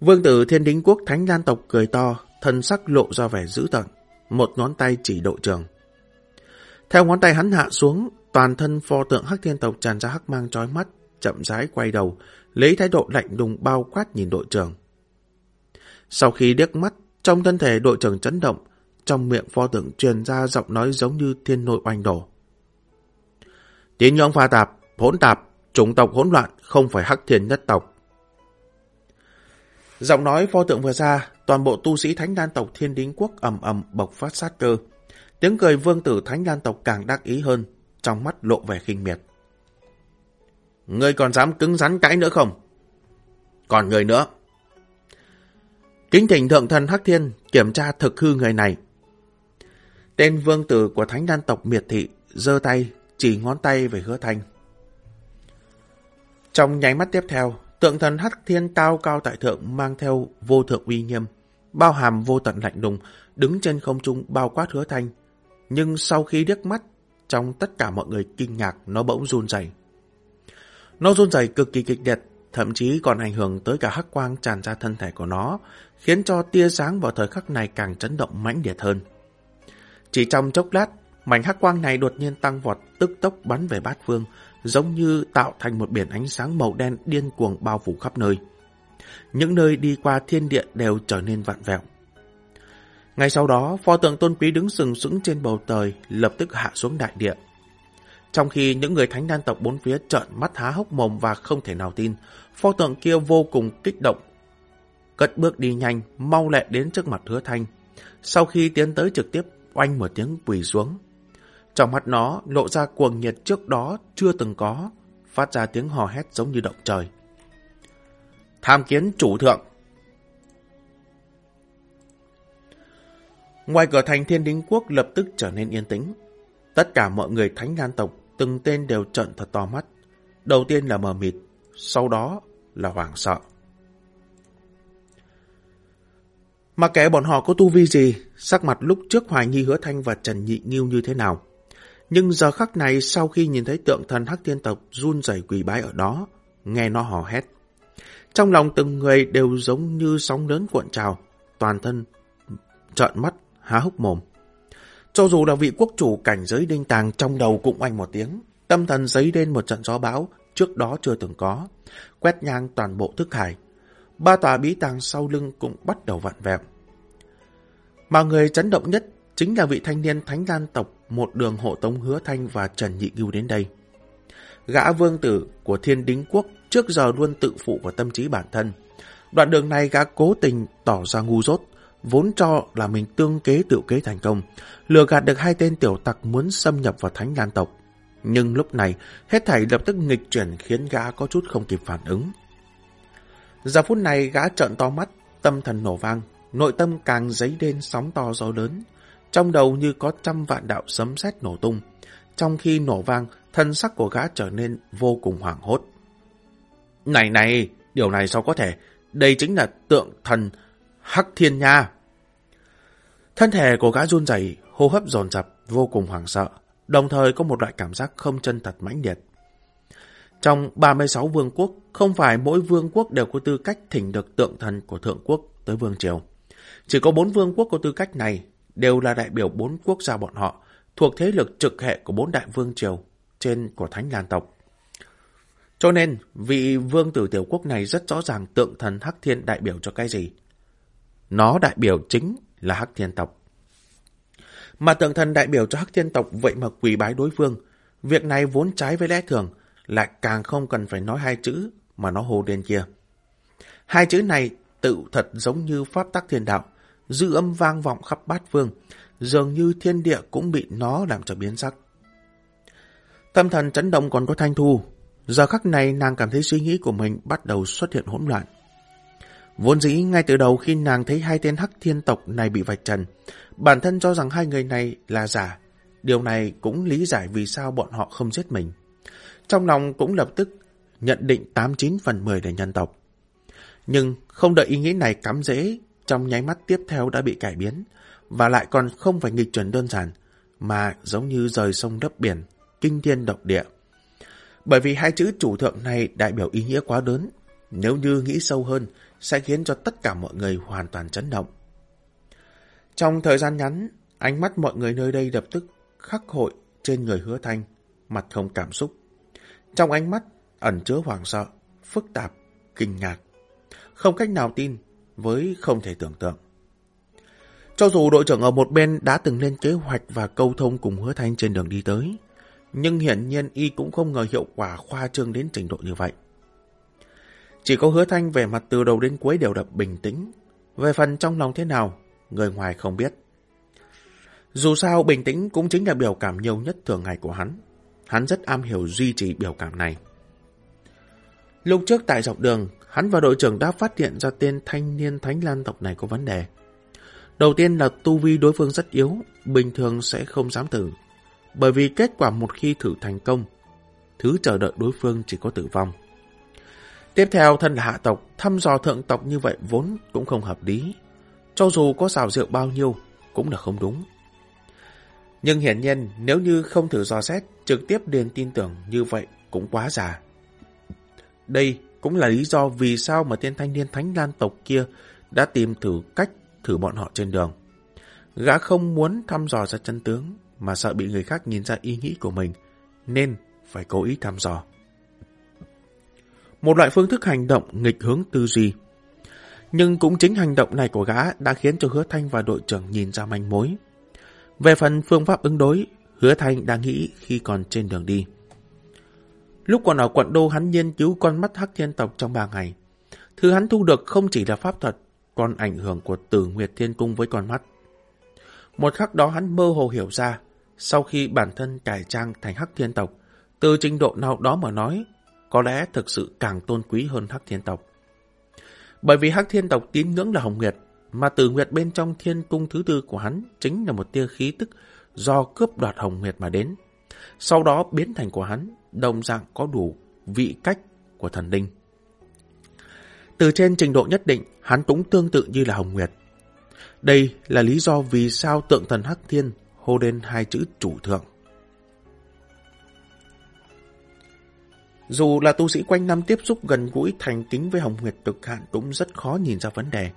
Vương tử thiên đính quốc thánh lan tộc cười to, thân sắc lộ ra vẻ dữ tợn, một ngón tay chỉ độ trường. Theo ngón tay hắn hạ xuống, toàn thân pho tượng hắc thiên tộc tràn ra hắc mang trói mắt, chậm rãi quay đầu, lấy thái độ lạnh lùng bao quát nhìn đội trưởng. Sau khi điếc mắt, trong thân thể đội trưởng chấn động, trong miệng pho tượng truyền ra giọng nói giống như thiên nội oanh đổ. Tín ngưỡng pha tạp, hỗn tạp, chủng tộc hỗn loạn, không phải hắc thiên nhất tộc. Giọng nói pho tượng vừa ra, toàn bộ tu sĩ thánh đan tộc thiên đính quốc ầm ầm bộc phát sát cơ. Tiếng cười vương tử thánh đan tộc càng đắc ý hơn, trong mắt lộ vẻ khinh miệt. Ngươi còn dám cứng rắn cãi nữa không? Còn người nữa. Kính thỉnh thượng thần Hắc Thiên kiểm tra thực hư người này. Tên vương tử của thánh đan tộc miệt thị giơ tay chỉ ngón tay về hứa thanh. Trong nháy mắt tiếp theo, tượng thần Hắc Thiên cao cao tại thượng mang theo vô thượng uy nghiêm, bao hàm vô tận lạnh lùng, đứng trên không trung bao quát hứa thanh. Nhưng sau khi điếc mắt, trong tất cả mọi người kinh ngạc nó bỗng run rẩy. Nó run rẩy cực kỳ kịch liệt, thậm chí còn ảnh hưởng tới cả hắc quang tràn ra thân thể của nó, khiến cho tia sáng vào thời khắc này càng chấn động mãnh liệt hơn. Chỉ trong chốc lát, mảnh hắc quang này đột nhiên tăng vọt, tức tốc bắn về bát phương, giống như tạo thành một biển ánh sáng màu đen điên cuồng bao phủ khắp nơi. Những nơi đi qua thiên địa đều trở nên vạn vẹo. Ngay sau đó, pho tượng tôn quý đứng sừng sững trên bầu trời, lập tức hạ xuống đại địa. Trong khi những người thánh đan tộc bốn phía trợn mắt há hốc mồm và không thể nào tin, pho tượng kia vô cùng kích động. Cất bước đi nhanh, mau lẹ đến trước mặt hứa thanh. Sau khi tiến tới trực tiếp, oanh một tiếng quỳ xuống. Trong mắt nó lộ ra cuồng nhiệt trước đó chưa từng có, phát ra tiếng hò hét giống như động trời. Tham kiến chủ thượng. Ngoài cửa thành thiên đính quốc lập tức trở nên yên tĩnh. Tất cả mọi người thánh đan tộc từng tên đều trợn thật to mắt. Đầu tiên là mờ mịt, sau đó là hoảng sợ. Mà kể bọn họ có tu vi gì, sắc mặt lúc trước Hoài nghi hứa thanh và Trần Nhị Nghiêu như thế nào. Nhưng giờ khắc này sau khi nhìn thấy tượng thần hắc thiên tộc run rẩy quỳ bái ở đó, nghe nó hò hét. Trong lòng từng người đều giống như sóng lớn cuộn trào, toàn thân trợn mắt, há hốc mồm. Cho dù là vị quốc chủ cảnh giới đinh tàng trong đầu cũng oanh một tiếng, tâm thần giấy lên một trận gió bão trước đó chưa từng có, quét ngang toàn bộ thức hải. Ba tòa bí tàng sau lưng cũng bắt đầu vặn vẹo. Mà người chấn động nhất chính là vị thanh niên thánh lan tộc một đường hộ tống hứa thanh và Trần Nhị Ngưu đến đây. Gã vương tử của thiên đính quốc trước giờ luôn tự phụ vào tâm trí bản thân. Đoạn đường này gã cố tình tỏ ra ngu dốt, vốn cho là mình tương kế tự kế thành công, lừa gạt được hai tên tiểu tặc muốn xâm nhập vào thánh lan tộc. Nhưng lúc này, hết thảy lập tức nghịch chuyển khiến gã có chút không kịp phản ứng. Giờ phút này gã trợn to mắt, tâm thần nổ vang, nội tâm càng dấy lên sóng to gió lớn. Trong đầu như có trăm vạn đạo sấm sét nổ tung. Trong khi nổ vang, thân sắc của gã trở nên vô cùng hoảng hốt. Này này, điều này sao có thể? Đây chính là tượng thần Hắc Thiên Nha. Thân thể của gã run rẩy, hô hấp dồn dập, vô cùng hoảng sợ, đồng thời có một loại cảm giác không chân thật mãnh liệt. Trong 36 vương quốc, không phải mỗi vương quốc đều có tư cách thỉnh được tượng thần của thượng quốc tới vương triều. Chỉ có bốn vương quốc có tư cách này, đều là đại biểu bốn quốc gia bọn họ, thuộc thế lực trực hệ của bốn đại vương triều trên của Thánh Lan tộc. Cho nên, vị vương tử tiểu quốc này rất rõ ràng tượng thần Hắc Thiên đại biểu cho cái gì. Nó đại biểu chính là Hắc Thiên tộc. Mà tượng thần đại biểu cho Hắc Thiên tộc vậy mà quỳ bái đối phương. Việc này vốn trái với lẽ thường, lại càng không cần phải nói hai chữ mà nó hô đen kia. Hai chữ này tự thật giống như pháp tắc thiên đạo, dư âm vang vọng khắp bát vương dường như thiên địa cũng bị nó làm cho biến sắc. Tâm thần chấn động còn có thanh thu, giờ khắc này nàng cảm thấy suy nghĩ của mình bắt đầu xuất hiện hỗn loạn. Vốn dĩ ngay từ đầu khi nàng thấy hai tên hắc thiên tộc này bị vạch trần, bản thân cho rằng hai người này là giả. Điều này cũng lý giải vì sao bọn họ không giết mình. Trong lòng cũng lập tức nhận định 89 phần 10 để nhân tộc. Nhưng không đợi ý nghĩ này cắm dễ, trong nháy mắt tiếp theo đã bị cải biến, và lại còn không phải nghịch chuẩn đơn giản, mà giống như rời sông đắp biển, kinh thiên động địa. Bởi vì hai chữ chủ thượng này đại biểu ý nghĩa quá lớn, nếu như nghĩ sâu hơn, sẽ khiến cho tất cả mọi người hoàn toàn chấn động. Trong thời gian ngắn, ánh mắt mọi người nơi đây lập tức khắc hội trên người hứa thanh, mặt không cảm xúc. Trong ánh mắt ẩn chứa hoàng sợ, phức tạp, kinh ngạc. Không cách nào tin với không thể tưởng tượng. Cho dù đội trưởng ở một bên đã từng lên kế hoạch và câu thông cùng hứa thanh trên đường đi tới, nhưng hiển nhiên y cũng không ngờ hiệu quả khoa trương đến trình độ như vậy. Chỉ có hứa thanh về mặt từ đầu đến cuối đều đập bình tĩnh. Về phần trong lòng thế nào, người ngoài không biết. Dù sao, bình tĩnh cũng chính là biểu cảm nhiều nhất thường ngày của hắn. Hắn rất am hiểu duy trì biểu cảm này. Lúc trước tại dọc đường, hắn và đội trưởng đã phát hiện ra tên thanh niên thánh lan tộc này có vấn đề. Đầu tiên là tu vi đối phương rất yếu, bình thường sẽ không dám thử. Bởi vì kết quả một khi thử thành công, thứ chờ đợi đối phương chỉ có tử vong. Tiếp theo, thân là hạ tộc, thăm dò thượng tộc như vậy vốn cũng không hợp lý. Cho dù có xào rượu bao nhiêu, cũng là không đúng. Nhưng hiển nhiên, nếu như không thử dò xét, trực tiếp điền tin tưởng như vậy cũng quá già. Đây cũng là lý do vì sao mà tên thanh niên thánh lan tộc kia đã tìm thử cách thử bọn họ trên đường. Gã không muốn thăm dò ra chân tướng, mà sợ bị người khác nhìn ra ý nghĩ của mình, nên phải cố ý thăm dò. Một loại phương thức hành động nghịch hướng tư duy. Nhưng cũng chính hành động này của gã đã khiến cho Hứa Thanh và đội trưởng nhìn ra manh mối. Về phần phương pháp ứng đối, Hứa Thanh đang nghĩ khi còn trên đường đi. Lúc còn ở quận đô hắn nghiên cứu con mắt hắc thiên tộc trong ba ngày. Thứ hắn thu được không chỉ là pháp thuật, còn ảnh hưởng của tử Nguyệt Thiên Cung với con mắt. Một khắc đó hắn mơ hồ hiểu ra, sau khi bản thân cải trang thành hắc thiên tộc, từ trình độ nào đó mà nói, có lẽ thực sự càng tôn quý hơn hắc thiên tộc. Bởi vì hắc thiên tộc tín ngưỡng là hồng nguyệt, mà tử nguyệt bên trong thiên cung thứ tư của hắn chính là một tia khí tức do cướp đoạt hồng nguyệt mà đến. Sau đó biến thành của hắn, đồng dạng có đủ vị cách của thần linh. Từ trên trình độ nhất định, hắn cũng tương tự như là hồng nguyệt. Đây là lý do vì sao tượng thần hắc thiên hô lên hai chữ chủ thượng. Dù là tu sĩ quanh năm tiếp xúc gần gũi thành kính với Hồng Nguyệt cực hạn cũng rất khó nhìn ra vấn đề.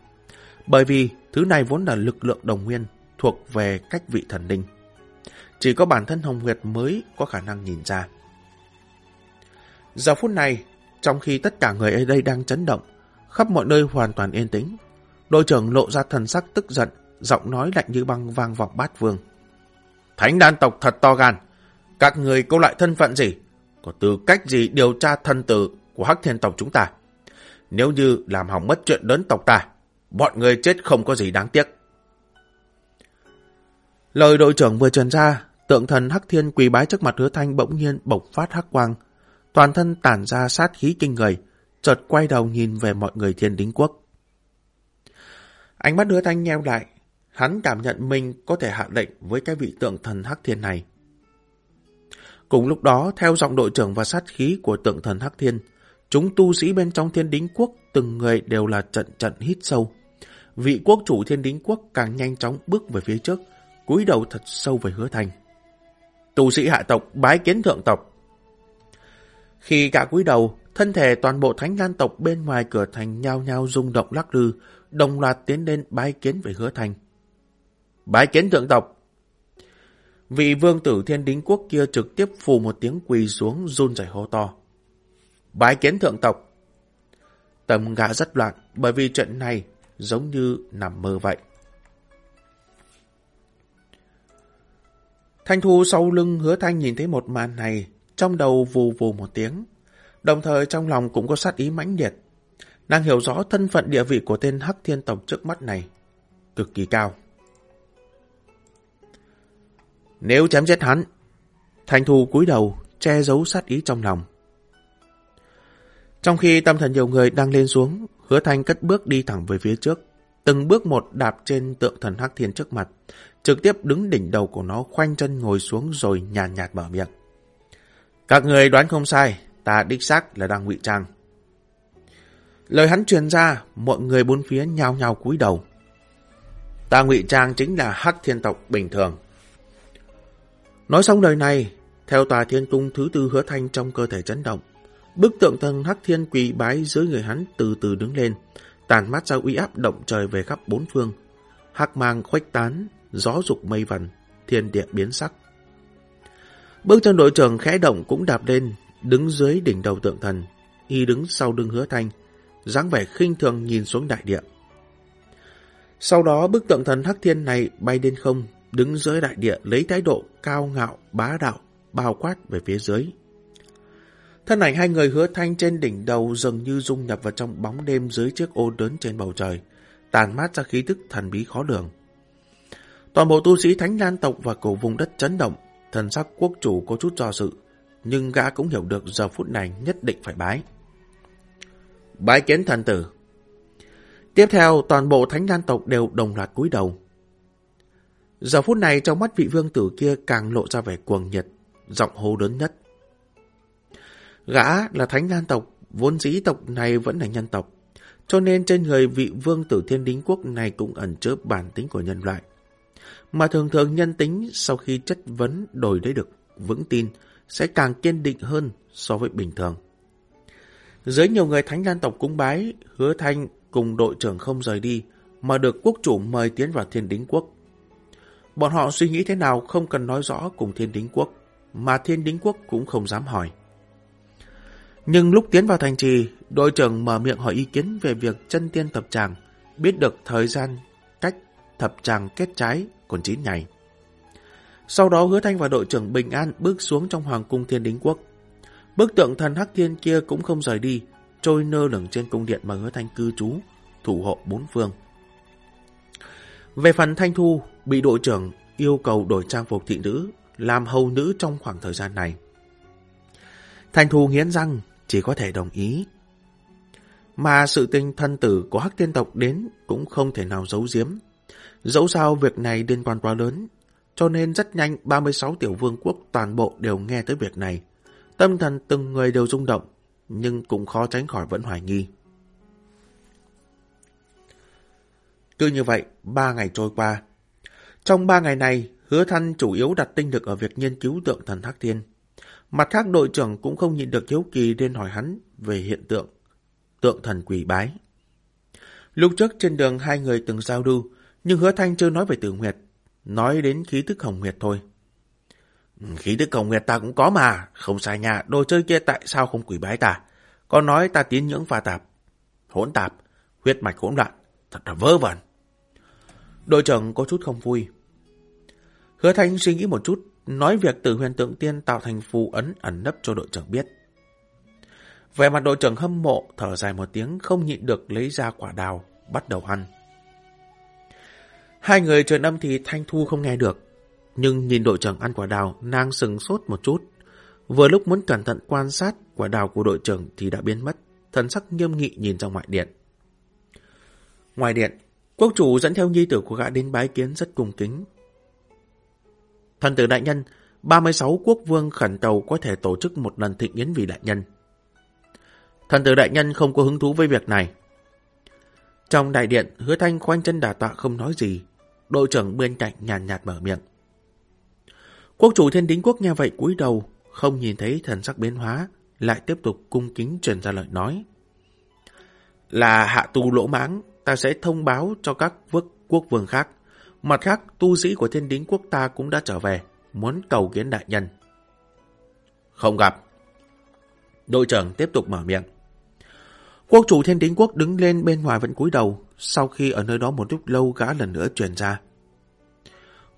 Bởi vì thứ này vốn là lực lượng đồng nguyên, thuộc về cách vị thần linh. Chỉ có bản thân Hồng Nguyệt mới có khả năng nhìn ra. Giờ phút này, trong khi tất cả người ở đây đang chấn động, khắp mọi nơi hoàn toàn yên tĩnh, đội trưởng lộ ra thần sắc tức giận, giọng nói lạnh như băng vang vọng bát vương. Thánh đan tộc thật to gan, các người câu lại thân phận gì? có tư cách gì điều tra thân tử của Hắc Thiên tộc chúng ta. Nếu như làm hỏng mất chuyện lớn tộc ta, bọn người chết không có gì đáng tiếc. Lời đội trưởng vừa truyền ra, Tượng thần Hắc Thiên quỳ bái trước mặt hứa thanh bỗng nhiên bộc phát hắc quang. Toàn thân tản ra sát khí kinh người, chợt quay đầu nhìn về mọi người thiên đính quốc. Ánh mắt hứa thanh nheo lại, hắn cảm nhận mình có thể hạ lệnh với cái vị tượng thần Hắc Thiên này. Cùng lúc đó, theo giọng đội trưởng và sát khí của tượng thần Hắc Thiên, chúng tu sĩ bên trong thiên đính quốc từng người đều là trận trận hít sâu. Vị quốc chủ thiên đính quốc càng nhanh chóng bước về phía trước, cúi đầu thật sâu về hứa thanh. Tu sĩ hạ tộc bái kiến thượng tộc. Khi cả cúi đầu, thân thể toàn bộ thánh lan tộc bên ngoài cửa thành nhao nhao rung động lắc lư, đồng loạt tiến lên bái kiến về hứa thanh. Bái kiến thượng tộc. Vị vương tử thiên đính quốc kia trực tiếp phù một tiếng quỳ xuống run rẩy hô to. Bái kiến thượng tộc. Tâm gã rất loạn bởi vì trận này giống như nằm mơ vậy. Thanh Thu sau lưng hứa thanh nhìn thấy một màn này, trong đầu vù vù một tiếng. Đồng thời trong lòng cũng có sát ý mãnh liệt. Nàng hiểu rõ thân phận địa vị của tên Hắc Thiên Tộc trước mắt này. Cực kỳ cao. Nếu chém giết hắn, thành thù cúi đầu, che giấu sát ý trong lòng. Trong khi tâm thần nhiều người đang lên xuống, hứa thanh cất bước đi thẳng về phía trước. Từng bước một đạp trên tượng thần Hắc Thiên trước mặt, trực tiếp đứng đỉnh đầu của nó khoanh chân ngồi xuống rồi nhàn nhạt, nhạt mở miệng. Các người đoán không sai, ta đích xác là đang ngụy trang. Lời hắn truyền ra, mọi người bốn phía nhao nhao cúi đầu. Ta ngụy trang chính là hắc thiên tộc bình thường. Nói xong lời này, theo tòa thiên cung thứ tư hứa thanh trong cơ thể chấn động, bức tượng thần hắc thiên quỳ bái dưới người hắn từ từ đứng lên, tàn mắt ra uy áp động trời về khắp bốn phương. Hắc mang khuếch tán, gió dục mây vần, thiên địa biến sắc. Bước chân đội trưởng khẽ động cũng đạp lên, đứng dưới đỉnh đầu tượng thần, y đứng sau lưng hứa thanh, dáng vẻ khinh thường nhìn xuống đại địa. Sau đó bức tượng thần hắc thiên này bay lên không, đứng dưới đại địa lấy thái độ cao ngạo, bá đạo, bao quát về phía dưới. Thân ảnh hai người hứa thanh trên đỉnh đầu dường như dung nhập vào trong bóng đêm dưới chiếc ô lớn trên bầu trời, tàn mát ra khí tức thần bí khó lường. Toàn bộ tu sĩ Thánh Lan tộc và cổ vùng đất chấn động, thần sắc quốc chủ có chút do dự, nhưng gã cũng hiểu được giờ phút này nhất định phải bái. Bái kiến thần tử. Tiếp theo, toàn bộ Thánh Lan tộc đều đồng loạt cúi đầu. Giờ phút này trong mắt vị vương tử kia càng lộ ra vẻ cuồng nhiệt, giọng hô lớn nhất. Gã là Thánh Lan tộc, vốn dĩ tộc này vẫn là nhân tộc, cho nên trên người vị vương tử thiên đính quốc này cũng ẩn chứa bản tính của nhân loại mà thường thường nhân tính sau khi chất vấn đổi lấy được vững tin sẽ càng kiên định hơn so với bình thường. Dưới nhiều người Thánh Lan tộc cúng bái, hứa thanh cùng đội trưởng không rời đi, mà được quốc chủ mời tiến vào thiên đính quốc. Bọn họ suy nghĩ thế nào không cần nói rõ cùng thiên đính quốc, mà thiên đính quốc cũng không dám hỏi. Nhưng lúc tiến vào thành trì, đội trưởng mở miệng hỏi ý kiến về việc chân tiên tập tràng, biết được thời gian, cách thập tràng kết trái còn 9 ngày. Sau đó hứa thanh và đội trưởng Bình An bước xuống trong Hoàng cung Thiên Đính Quốc. Bức tượng thần Hắc Thiên kia cũng không rời đi, trôi nơ lửng trên cung điện mà hứa thanh cư trú, thủ hộ bốn phương. Về phần Thanh Thu, bị đội trưởng yêu cầu đổi trang phục thị nữ, làm hầu nữ trong khoảng thời gian này. Thanh Thu nghiến răng, chỉ có thể đồng ý. Mà sự tình thân tử của Hắc Thiên tộc đến cũng không thể nào giấu giếm. Dẫu sao việc này liên quan quá lớn, cho nên rất nhanh 36 tiểu vương quốc toàn bộ đều nghe tới việc này. Tâm thần từng người đều rung động, nhưng cũng khó tránh khỏi vẫn hoài nghi. Cứ như vậy, ba ngày trôi qua. Trong ba ngày này, hứa thanh chủ yếu đặt tinh lực ở việc nghiên cứu tượng thần Thác Thiên. Mặt khác đội trưởng cũng không nhịn được hiếu kỳ nên hỏi hắn về hiện tượng tượng thần quỷ bái. Lúc trước trên đường hai người từng giao lưu, nhưng hứa thanh chưa nói về tử nguyệt, nói đến khí thức hồng nguyệt thôi. Ừ, khí thức hồng nguyệt ta cũng có mà, không sai nhà, đồ chơi kia tại sao không quỷ bái ta? Còn nói ta tiến nhưỡng pha tạp, hỗn tạp, huyết mạch hỗn loạn, thật là vớ vẩn. Đội trưởng có chút không vui. Hứa thanh suy nghĩ một chút, nói việc tử huyền tượng tiên tạo thành phù ấn ẩn nấp cho đội trưởng biết. Về mặt đội trưởng hâm mộ, thở dài một tiếng không nhịn được lấy ra quả đào, bắt đầu ăn. Hai người truyền âm thì Thanh Thu không nghe được. Nhưng nhìn đội trưởng ăn quả đào, nàng sừng sốt một chút. Vừa lúc muốn cẩn thận quan sát quả đào của đội trưởng thì đã biến mất, thần sắc nghiêm nghị nhìn ra ngoại điện. Ngoài điện, quốc chủ dẫn theo nhi tử của gã đến bái kiến rất cung kính. Thần tử đại nhân, 36 quốc vương khẩn cầu có thể tổ chức một lần thịnh yến vì đại nhân. Thần tử đại nhân không có hứng thú với việc này. Trong đại điện, hứa thanh khoanh chân đà tạ không nói gì. Đội trưởng bên cạnh nhàn nhạt mở miệng. Quốc chủ thiên đính quốc nghe vậy cúi đầu, không nhìn thấy thần sắc biến hóa, lại tiếp tục cung kính truyền ra lời nói. Là hạ tu lỗ mãng, ta sẽ thông báo cho các quốc quốc vương khác. Mặt khác, tu sĩ của thiên đính quốc ta cũng đã trở về, muốn cầu kiến đại nhân. Không gặp. Đội trưởng tiếp tục mở miệng. Quốc chủ thiên đính quốc đứng lên bên ngoài vẫn cúi đầu, sau khi ở nơi đó một lúc lâu gã lần nữa truyền ra.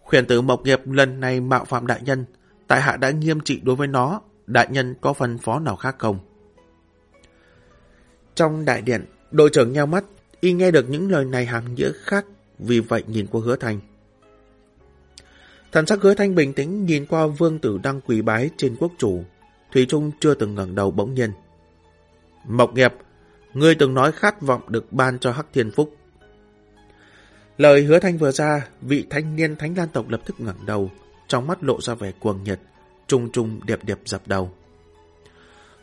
Khuyển tử Mộc Nghiệp lần này mạo phạm đại nhân, tại hạ đã nghiêm trị đối với nó, đại nhân có phân phó nào khác không? Trong đại điện, đội trưởng nheo mắt, y nghe được những lời này hàng nghĩa khác, vì vậy nhìn qua hứa thanh. Thần sắc hứa thanh bình tĩnh nhìn qua vương tử đang quỳ bái trên quốc chủ, Thủy Trung chưa từng ngẩng đầu bỗng nhiên. Mộc Nghiệp, ngươi từng nói khát vọng được ban cho Hắc Thiên Phúc. Lời hứa thanh vừa ra, vị thanh niên thánh lan tộc lập tức ngẩng đầu, trong mắt lộ ra vẻ cuồng nhiệt, trung trung điệp điệp dập đầu.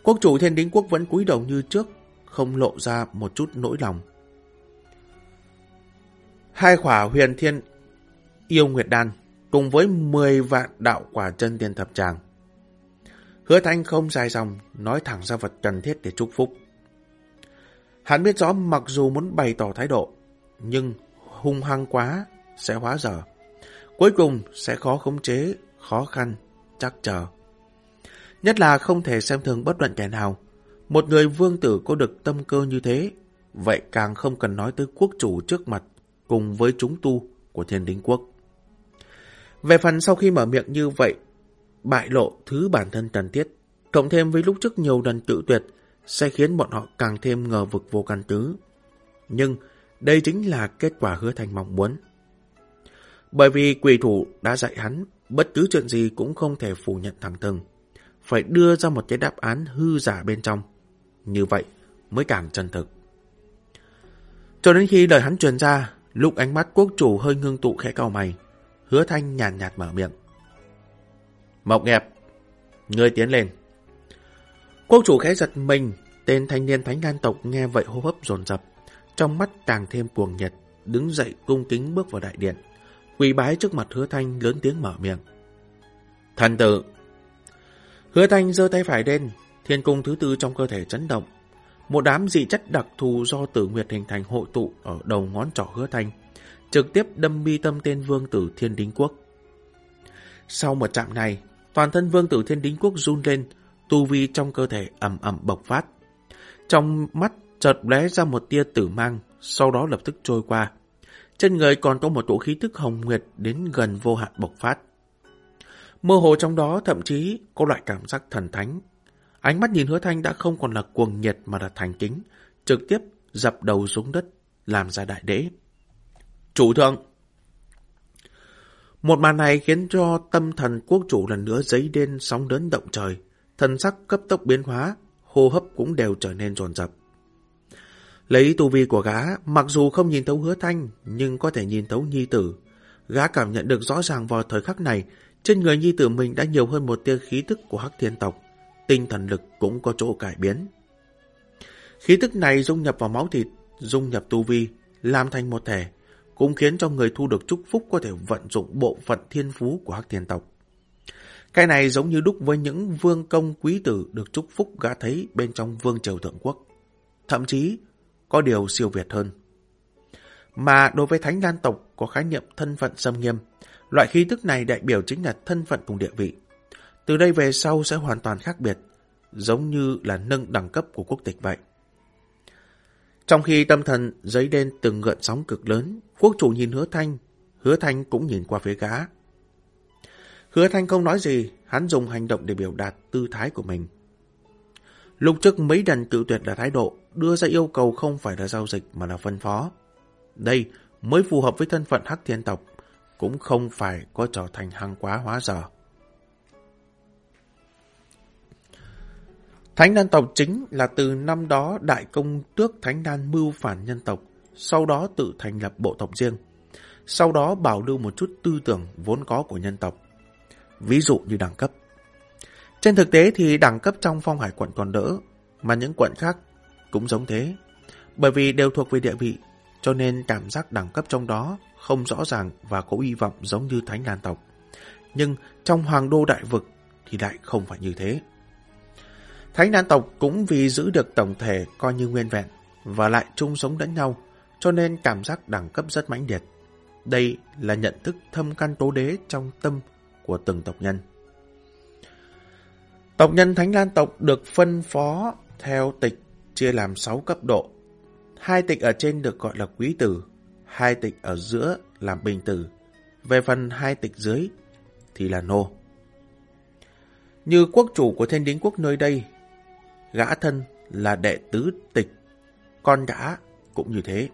Quốc chủ thiên đính quốc vẫn cúi đầu như trước, không lộ ra một chút nỗi lòng. Hai khỏa huyền thiên yêu nguyệt đan cùng với 10 vạn đạo quả chân tiên thập tràng. Hứa thanh không dài dòng, nói thẳng ra vật cần thiết để chúc phúc. Hắn biết rõ mặc dù muốn bày tỏ thái độ, nhưng hung hăng quá sẽ hóa dở. Cuối cùng sẽ khó khống chế, khó khăn, chắc chờ. Nhất là không thể xem thường bất luận kẻ nào. Một người vương tử có được tâm cơ như thế, vậy càng không cần nói tới quốc chủ trước mặt cùng với chúng tu của thiên đính quốc. Về phần sau khi mở miệng như vậy, bại lộ thứ bản thân cần thiết, cộng thêm với lúc trước nhiều lần tự tuyệt, sẽ khiến bọn họ càng thêm ngờ vực vô căn cứ. Nhưng đây chính là kết quả hứa thành mong muốn. Bởi vì quỷ thủ đã dạy hắn, bất cứ chuyện gì cũng không thể phủ nhận thẳng thừng. Phải đưa ra một cái đáp án hư giả bên trong. Như vậy mới càng chân thực. Cho đến khi lời hắn truyền ra, lúc ánh mắt quốc chủ hơi ngưng tụ khẽ cao mày, hứa thanh nhàn nhạt, mở miệng. Mộc nghiệp, ngươi tiến lên. Quốc chủ khẽ giật mình, tên thanh niên thánh gan tộc nghe vậy hô hấp dồn dập, trong mắt càng thêm cuồng nhiệt, đứng dậy cung kính bước vào đại điện, quỳ bái trước mặt hứa thanh lớn tiếng mở miệng. Thần tử! Hứa thanh giơ tay phải lên, thiên cung thứ tư trong cơ thể chấn động. Một đám dị chất đặc thù do tử nguyệt hình thành hội tụ ở đầu ngón trỏ hứa thanh, trực tiếp đâm mi tâm tên vương tử thiên đính quốc. Sau một chạm này, toàn thân vương tử thiên đính quốc run lên, tu vi trong cơ thể ẩm ẩm bộc phát. Trong mắt chợt lóe ra một tia tử mang, sau đó lập tức trôi qua. Trên người còn có một tổ khí tức hồng nguyệt đến gần vô hạn bộc phát. Mơ hồ trong đó thậm chí có loại cảm giác thần thánh. Ánh mắt nhìn hứa thanh đã không còn là cuồng nhiệt mà là thành kính, trực tiếp dập đầu xuống đất, làm ra đại đế. Chủ thượng! Một màn này khiến cho tâm thần quốc chủ lần nữa giấy đen sóng đớn động trời, thần sắc cấp tốc biến hóa, hô hấp cũng đều trở nên dồn dập. Lấy tu vi của gã, mặc dù không nhìn thấu hứa thanh, nhưng có thể nhìn thấu nhi tử. Gã cảm nhận được rõ ràng vào thời khắc này, trên người nhi tử mình đã nhiều hơn một tia khí tức của hắc thiên tộc. Tinh thần lực cũng có chỗ cải biến. Khí tức này dung nhập vào máu thịt, dung nhập tu vi, làm thành một thể, cũng khiến cho người thu được chúc phúc có thể vận dụng bộ phận thiên phú của hắc thiên tộc. Cái này giống như đúc với những vương công quý tử được chúc phúc gã thấy bên trong vương triều thượng quốc. Thậm chí có điều siêu việt hơn. Mà đối với Thánh Lan tộc có khái niệm thân phận xâm nghiêm, loại khí tức này đại biểu chính là thân phận cùng địa vị. Từ đây về sau sẽ hoàn toàn khác biệt, giống như là nâng đẳng cấp của quốc tịch vậy. Trong khi tâm thần giấy đen từng gợn sóng cực lớn, quốc chủ nhìn hứa thanh, hứa thanh cũng nhìn qua phía gã. Hứa thanh không nói gì, hắn dùng hành động để biểu đạt tư thái của mình. lúc trước mấy lần cự tuyệt là thái độ, đưa ra yêu cầu không phải là giao dịch mà là phân phó. Đây mới phù hợp với thân phận hắc thiên tộc, cũng không phải có trở thành hăng quá hóa giờ. Thánh đan tộc chính là từ năm đó đại công tước thánh đan mưu phản nhân tộc, sau đó tự thành lập bộ tộc riêng, sau đó bảo lưu một chút tư tưởng vốn có của nhân tộc, ví dụ như đẳng cấp. Trên thực tế thì đẳng cấp trong phong hải quận còn đỡ, mà những quận khác cũng giống thế, bởi vì đều thuộc về địa vị, cho nên cảm giác đẳng cấp trong đó không rõ ràng và có uy vọng giống như thánh đàn tộc. Nhưng trong hoàng đô đại vực thì lại không phải như thế. Thánh đàn tộc cũng vì giữ được tổng thể coi như nguyên vẹn và lại chung sống lẫn nhau, cho nên cảm giác đẳng cấp rất mãnh liệt. Đây là nhận thức thâm căn tố đế trong tâm của từng tộc nhân. Tộc nhân Thánh Lan tộc được phân phó theo tịch chia làm 6 cấp độ. Hai tịch ở trên được gọi là quý tử, hai tịch ở giữa làm bình tử. Về phần hai tịch dưới thì là nô. Như quốc chủ của thiên đính quốc nơi đây gã thân là đệ tứ tịch, con gã cũng như thế.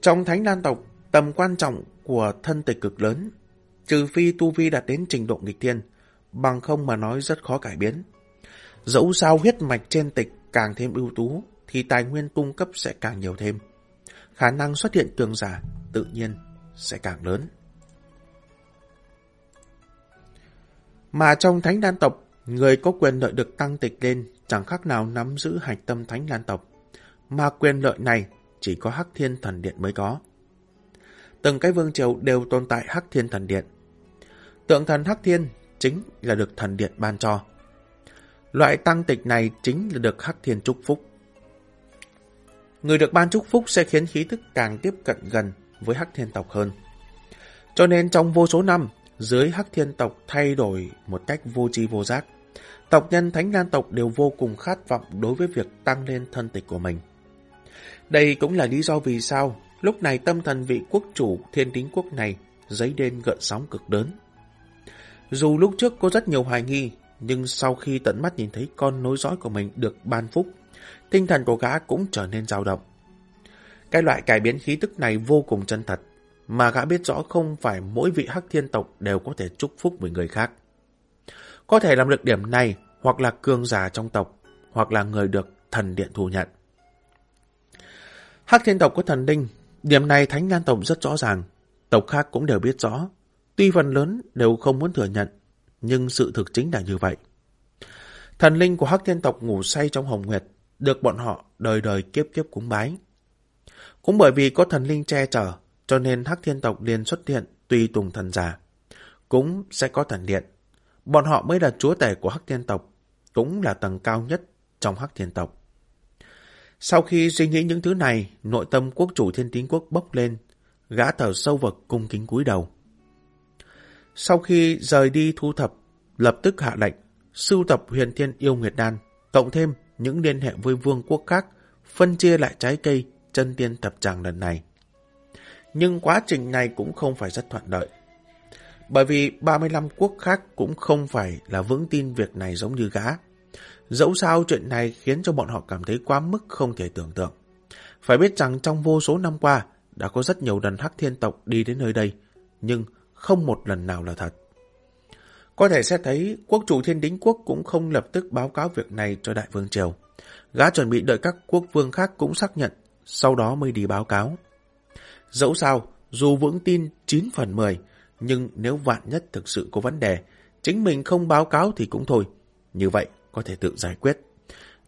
Trong thánh lan tộc, tầm quan trọng của thân tịch cực lớn, trừ phi tu vi đạt đến trình độ nghịch thiên, bằng không mà nói rất khó cải biến. Dẫu sao huyết mạch trên tịch càng thêm ưu tú, thì tài nguyên cung cấp sẽ càng nhiều thêm. Khả năng xuất hiện cường giả tự nhiên sẽ càng lớn. Mà trong thánh đan tộc, người có quyền lợi được tăng tịch lên chẳng khác nào nắm giữ hạch tâm thánh đan tộc. Mà quyền lợi này chỉ có Hắc Thiên Thần Điện mới có. Từng cái vương triều đều tồn tại Hắc Thiên Thần Điện. Tượng thần Hắc Thiên chính là được thần điện ban cho. Loại tăng tịch này chính là được Hắc Thiên chúc phúc. Người được ban chúc phúc sẽ khiến khí thức càng tiếp cận gần với Hắc Thiên tộc hơn. Cho nên trong vô số năm, dưới hắc thiên tộc thay đổi một cách vô tri vô giác. Tộc nhân Thánh Lan tộc đều vô cùng khát vọng đối với việc tăng lên thân tịch của mình. Đây cũng là lý do vì sao lúc này tâm thần vị quốc chủ thiên tính quốc này dấy lên gợn sóng cực lớn. Dù lúc trước có rất nhiều hoài nghi, nhưng sau khi tận mắt nhìn thấy con nối dõi của mình được ban phúc, tinh thần của gã cũng trở nên dao động. Cái loại cải biến khí tức này vô cùng chân thật, mà gã biết rõ không phải mỗi vị hắc thiên tộc đều có thể chúc phúc với người khác. Có thể làm được điểm này hoặc là cường giả trong tộc, hoặc là người được thần điện thu nhận. Hắc thiên tộc có thần đinh, điểm này thánh Lan tộc rất rõ ràng, tộc khác cũng đều biết rõ. Tuy phần lớn đều không muốn thừa nhận, nhưng sự thực chính là như vậy. Thần linh của Hắc thiên tộc ngủ say trong hồng nguyệt, được bọn họ đời đời kiếp kiếp cúng bái. Cũng bởi vì có thần linh che chở, cho nên Hắc Thiên tộc liền xuất hiện tùy tùng thần giả. Cũng sẽ có thần điện. Bọn họ mới là chúa tể của Hắc Thiên tộc, cũng là tầng cao nhất trong Hắc Thiên tộc. Sau khi suy nghĩ những thứ này, nội tâm quốc chủ thiên tín quốc bốc lên, gã thở sâu vật cung kính cúi đầu. Sau khi rời đi thu thập, lập tức hạ lệnh, sưu tập huyền thiên yêu nguyệt đan, cộng thêm những liên hệ với vương quốc khác, phân chia lại trái cây chân tiên tập tràng lần này. Nhưng quá trình này cũng không phải rất thuận lợi. Bởi vì 35 quốc khác cũng không phải là vững tin việc này giống như gã. Dẫu sao chuyện này khiến cho bọn họ cảm thấy quá mức không thể tưởng tượng. Phải biết rằng trong vô số năm qua đã có rất nhiều đàn hắc thiên tộc đi đến nơi đây, nhưng không một lần nào là thật. Có thể sẽ thấy quốc chủ thiên đính quốc cũng không lập tức báo cáo việc này cho đại vương triều. Gã chuẩn bị đợi các quốc vương khác cũng xác nhận, sau đó mới đi báo cáo. Dẫu sao, dù vững tin 9 phần 10, nhưng nếu vạn nhất thực sự có vấn đề, chính mình không báo cáo thì cũng thôi. Như vậy, có thể tự giải quyết.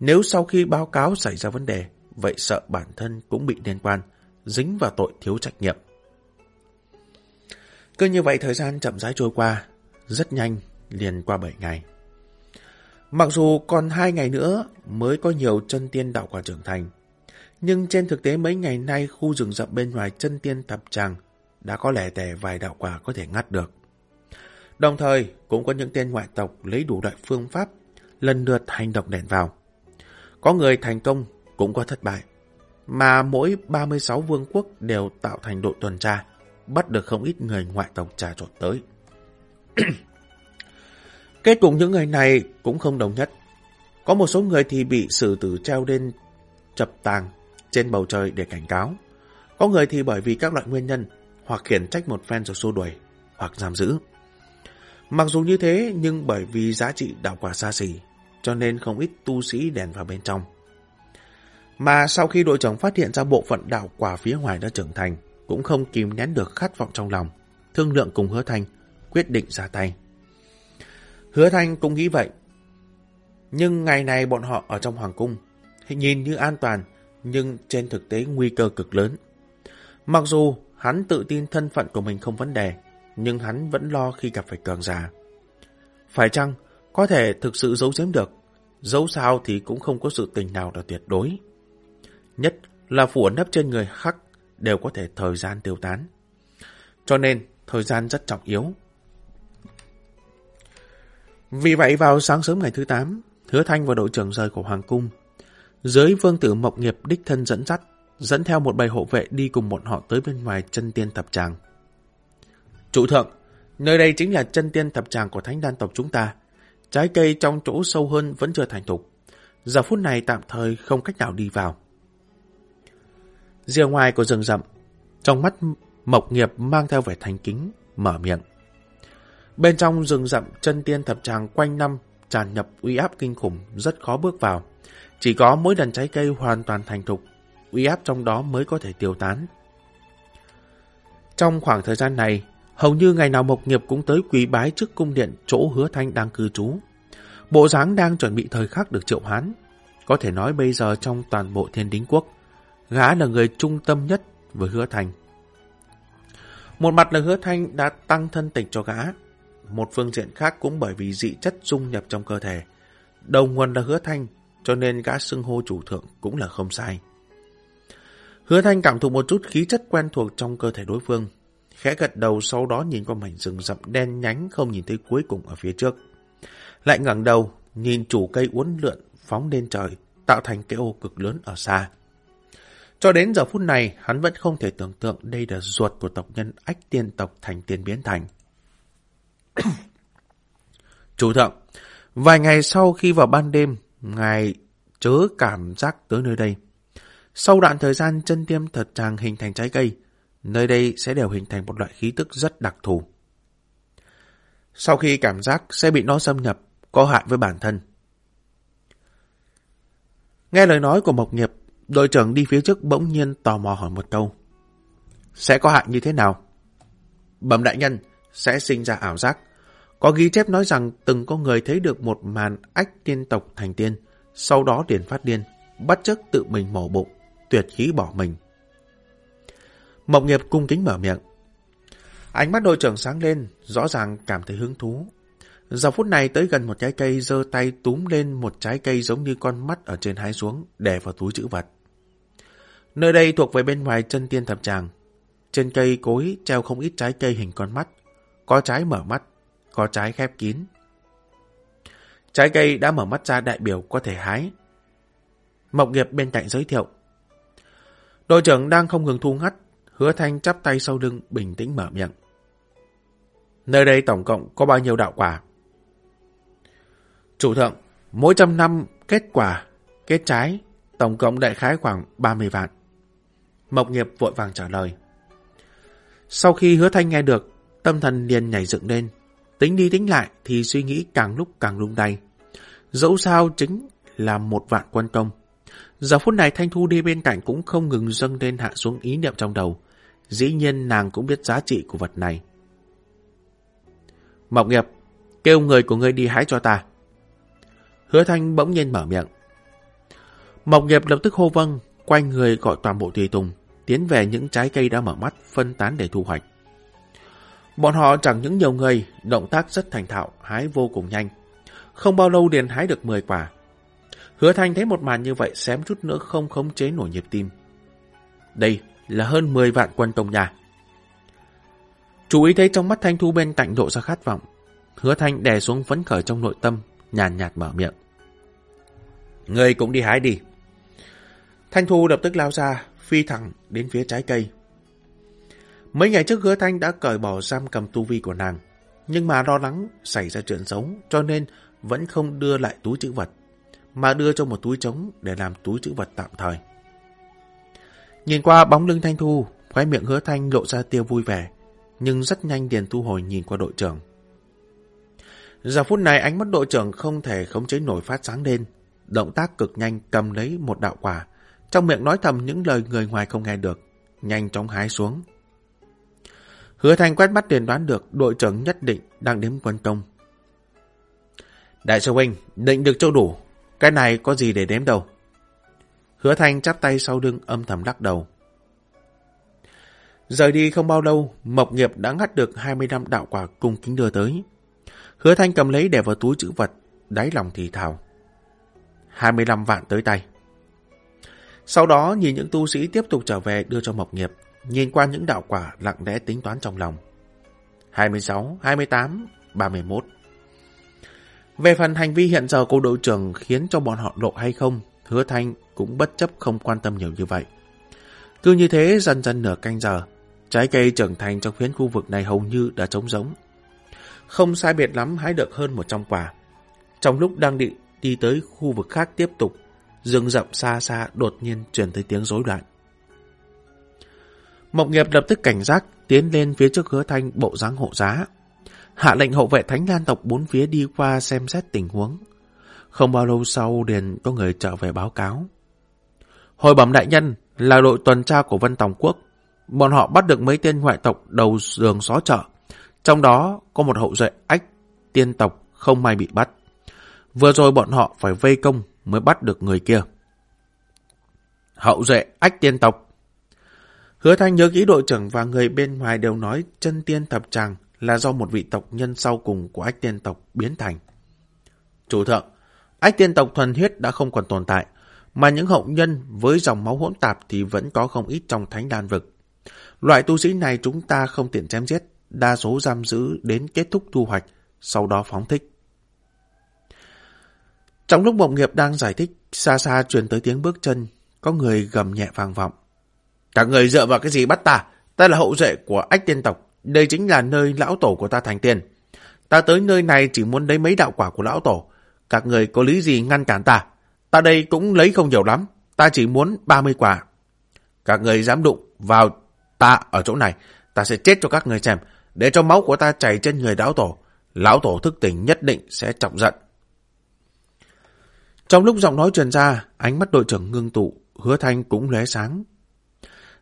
Nếu sau khi báo cáo xảy ra vấn đề, vậy sợ bản thân cũng bị liên quan, dính vào tội thiếu trách nhiệm. Cứ như vậy thời gian chậm rãi trôi qua, rất nhanh, liền qua 7 ngày. Mặc dù còn hai ngày nữa mới có nhiều chân tiên đạo quả trưởng thành, nhưng trên thực tế mấy ngày nay khu rừng rậm bên ngoài chân tiên thập tràng đã có lẻ tẻ vài đạo quả có thể ngắt được. Đồng thời cũng có những tên ngoại tộc lấy đủ loại phương pháp lần lượt hành động đèn vào. Có người thành công cũng có thất bại. Mà mỗi 36 vương quốc đều tạo thành đội tuần tra, bắt được không ít người ngoại tộc trà trộn tới. Kết cục những người này cũng không đồng nhất. Có một số người thì bị xử tử treo lên chập tàng trên bầu trời để cảnh cáo. Có người thì bởi vì các loại nguyên nhân, hoặc khiển trách một phen rồi xua đuổi, hoặc giam giữ. Mặc dù như thế, nhưng bởi vì giá trị đạo quả xa xỉ, cho nên không ít tu sĩ đèn vào bên trong. Mà sau khi đội trưởng phát hiện ra bộ phận đạo quả phía ngoài đã trưởng thành, cũng không kìm nén được khát vọng trong lòng, thương lượng cùng hứa thanh, quyết định ra tay. Hứa thanh cũng nghĩ vậy. Nhưng ngày này bọn họ ở trong hoàng cung, nhìn như an toàn, nhưng trên thực tế nguy cơ cực lớn. Mặc dù hắn tự tin thân phận của mình không vấn đề, nhưng hắn vẫn lo khi gặp phải cường giả. Phải chăng có thể thực sự giấu giếm được, giấu sao thì cũng không có sự tình nào là tuyệt đối. Nhất là phủ nấp trên người khắc đều có thể thời gian tiêu tán. Cho nên, thời gian rất trọng yếu. Vì vậy vào sáng sớm ngày thứ 8, Hứa Thanh và đội trưởng rời của Hoàng Cung. Dưới vương tử Mộc Nghiệp đích thân dẫn dắt, dẫn theo một bầy hộ vệ đi cùng bọn họ tới bên ngoài chân tiên tập tràng. Chủ thượng, nơi đây chính là chân tiên thập tràng của thánh đan tộc chúng ta. Trái cây trong chỗ sâu hơn vẫn chưa thành thục. Giờ phút này tạm thời không cách nào đi vào. Rìa ngoài của rừng rậm, trong mắt Mộc Nghiệp mang theo vẻ thành kính, mở miệng. Bên trong rừng rậm chân tiên thập tràng quanh năm tràn nhập uy áp kinh khủng, rất khó bước vào. Chỉ có mỗi lần trái cây hoàn toàn thành thục, uy áp trong đó mới có thể tiêu tán. Trong khoảng thời gian này, hầu như ngày nào Mộc Nghiệp cũng tới quỳ bái trước cung điện chỗ hứa thanh đang cư trú. Bộ dáng đang chuẩn bị thời khắc được triệu hoán. Có thể nói bây giờ trong toàn bộ thiên đính quốc, gã là người trung tâm nhất với hứa thanh. Một mặt là hứa thanh đã tăng thân tịch cho gã, một phương diện khác cũng bởi vì dị chất dung nhập trong cơ thể. Đầu nguồn là hứa thanh, cho nên gã xưng hô chủ thượng cũng là không sai. Hứa thanh cảm thụ một chút khí chất quen thuộc trong cơ thể đối phương. Khẽ gật đầu sau đó nhìn qua mảnh rừng rậm đen nhánh không nhìn thấy cuối cùng ở phía trước. Lại ngẩng đầu, nhìn chủ cây uốn lượn phóng lên trời, tạo thành cái ô cực lớn ở xa. Cho đến giờ phút này, hắn vẫn không thể tưởng tượng đây là ruột của tộc nhân ách tiên tộc thành tiên biến thành. Chủ thượng, vài ngày sau khi vào ban đêm, ngài chớ cảm giác tới nơi đây. Sau đoạn thời gian chân tiêm thật tràng hình thành trái cây, nơi đây sẽ đều hình thành một loại khí tức rất đặc thù. Sau khi cảm giác sẽ bị nó xâm nhập, có hại với bản thân. Nghe lời nói của Mộc Nghiệp, đội trưởng đi phía trước bỗng nhiên tò mò hỏi một câu. Sẽ có hại như thế nào? Bẩm đại nhân sẽ sinh ra ảo giác. Có ghi chép nói rằng từng có người thấy được một màn ách tiên tộc thành tiên, sau đó điền phát điên, bắt chước tự mình mổ bụng, tuyệt khí bỏ mình. Mộc nghiệp cung kính mở miệng. Ánh mắt đội trưởng sáng lên, rõ ràng cảm thấy hứng thú. Giờ phút này tới gần một trái cây giơ tay túm lên một trái cây giống như con mắt ở trên hái xuống, để vào túi chữ vật. Nơi đây thuộc về bên ngoài chân tiên thập tràng. Trên cây cối treo không ít trái cây hình con mắt, có trái mở mắt, có trái khép kín. Trái cây đã mở mắt ra đại biểu có thể hái. Mộc nghiệp bên cạnh giới thiệu. Đội trưởng đang không ngừng thu ngắt, hứa thanh chắp tay sau lưng bình tĩnh mở miệng. Nơi đây tổng cộng có bao nhiêu đạo quả? Chủ thượng, mỗi trăm năm kết quả, kết trái, tổng cộng đại khái khoảng 30 vạn. Mộc nghiệp vội vàng trả lời. Sau khi hứa thanh nghe được, tâm thần liền nhảy dựng lên. Tính đi tính lại thì suy nghĩ càng lúc càng lung tay. Dẫu sao chính là một vạn quân công. Giờ phút này Thanh Thu đi bên cạnh cũng không ngừng dâng lên hạ xuống ý niệm trong đầu. Dĩ nhiên nàng cũng biết giá trị của vật này. Mộc nghiệp, kêu người của ngươi đi hái cho ta. Hứa Thanh bỗng nhiên mở miệng. Mộc nghiệp lập tức hô vâng, quay người gọi toàn bộ tùy tùng, tiến về những trái cây đã mở mắt, phân tán để thu hoạch. Bọn họ chẳng những nhiều người, động tác rất thành thạo, hái vô cùng nhanh. Không bao lâu liền hái được 10 quả. Hứa Thanh thấy một màn như vậy xém chút nữa không khống chế nổi nhịp tim. Đây là hơn 10 vạn quân Tông nhà. Chú ý thấy trong mắt Thanh Thu bên cạnh độ ra khát vọng. Hứa Thanh đè xuống phấn khởi trong nội tâm, nhàn nhạt mở miệng. Người cũng đi hái đi. Thanh Thu lập tức lao ra, phi thẳng đến phía trái cây. Mấy ngày trước hứa thanh đã cởi bỏ giam cầm tu vi của nàng, nhưng mà lo lắng xảy ra chuyện xấu cho nên vẫn không đưa lại túi chữ vật, mà đưa cho một túi trống để làm túi chữ vật tạm thời. Nhìn qua bóng lưng Thanh Thu, khóe miệng hứa Thanh lộ ra tiêu vui vẻ, nhưng rất nhanh Điền thu hồi nhìn qua đội trưởng. Giờ phút này ánh mắt đội trưởng không thể khống chế nổi phát sáng lên, động tác cực nhanh cầm lấy một đạo quả, trong miệng nói thầm những lời người ngoài không nghe được, nhanh chóng hái xuống. Hứa Thanh quét mắt liền đoán được đội trưởng nhất định đang đếm quân công. Đại sư huynh, định được châu đủ, cái này có gì để đếm đâu. Hứa Thanh chắp tay sau lưng âm thầm lắc đầu. Rời đi không bao lâu, Mộc Nghiệp đã ngắt được 20 năm đạo quả cung kính đưa tới. Hứa Thanh cầm lấy để vào túi chữ vật, đáy lòng thì thào. 25 vạn tới tay. Sau đó nhìn những tu sĩ tiếp tục trở về đưa cho Mộc Nghiệp, nhìn qua những đạo quả lặng lẽ tính toán trong lòng. 26, 28, 31. Về phần hành vi hiện giờ của đội trưởng khiến cho bọn họ lộ hay không, hứa thanh cũng bất chấp không quan tâm nhiều như vậy. Cứ như thế dần dần nửa canh giờ, trái cây trưởng thành trong phiến khu vực này hầu như đã trống rỗng. Không sai biệt lắm hái được hơn 100 quả. Trong lúc đang định đi tới khu vực khác tiếp tục, rừng rậm xa xa đột nhiên truyền tới tiếng rối loạn. Mộng nghiệp lập tức cảnh giác, tiến lên phía trước hứa thanh bộ dáng hộ giá. Hạ lệnh hộ vệ thánh lan tộc bốn phía đi qua xem xét tình huống. Không bao lâu sau liền có người trở về báo cáo. Hồi bẩm đại nhân là đội tuần tra của Vân Tòng Quốc. Bọn họ bắt được mấy tên ngoại tộc đầu giường xó chợ. Trong đó có một hậu duệ ách tiên tộc không may bị bắt. Vừa rồi bọn họ phải vây công mới bắt được người kia. Hậu duệ ách tiên tộc. Hứa Thanh nhớ kỹ đội trưởng và người bên ngoài đều nói chân tiên thập tràng là do một vị tộc nhân sau cùng của ách tiên tộc biến thành. Chủ thượng, ách tiên tộc thuần huyết đã không còn tồn tại, mà những hậu nhân với dòng máu hỗn tạp thì vẫn có không ít trong thánh đan vực. Loại tu sĩ này chúng ta không tiện chém giết, đa số giam giữ đến kết thúc thu hoạch, sau đó phóng thích. Trong lúc mộng nghiệp đang giải thích, xa xa truyền tới tiếng bước chân, có người gầm nhẹ vang vọng. Các người dựa vào cái gì bắt ta? Ta là hậu duệ của ách tiên tộc, đây chính là nơi lão tổ của ta thành tiên. Ta tới nơi này chỉ muốn lấy mấy đạo quả của lão tổ. Các người có lý gì ngăn cản ta? Ta đây cũng lấy không nhiều lắm. Ta chỉ muốn 30 quả. Các người dám đụng vào ta ở chỗ này. Ta sẽ chết cho các người xem. Để cho máu của ta chảy trên người lão tổ. Lão tổ thức tỉnh nhất định sẽ trọng giận. Trong lúc giọng nói truyền ra, ánh mắt đội trưởng ngưng tụ, hứa thanh cũng lóe sáng.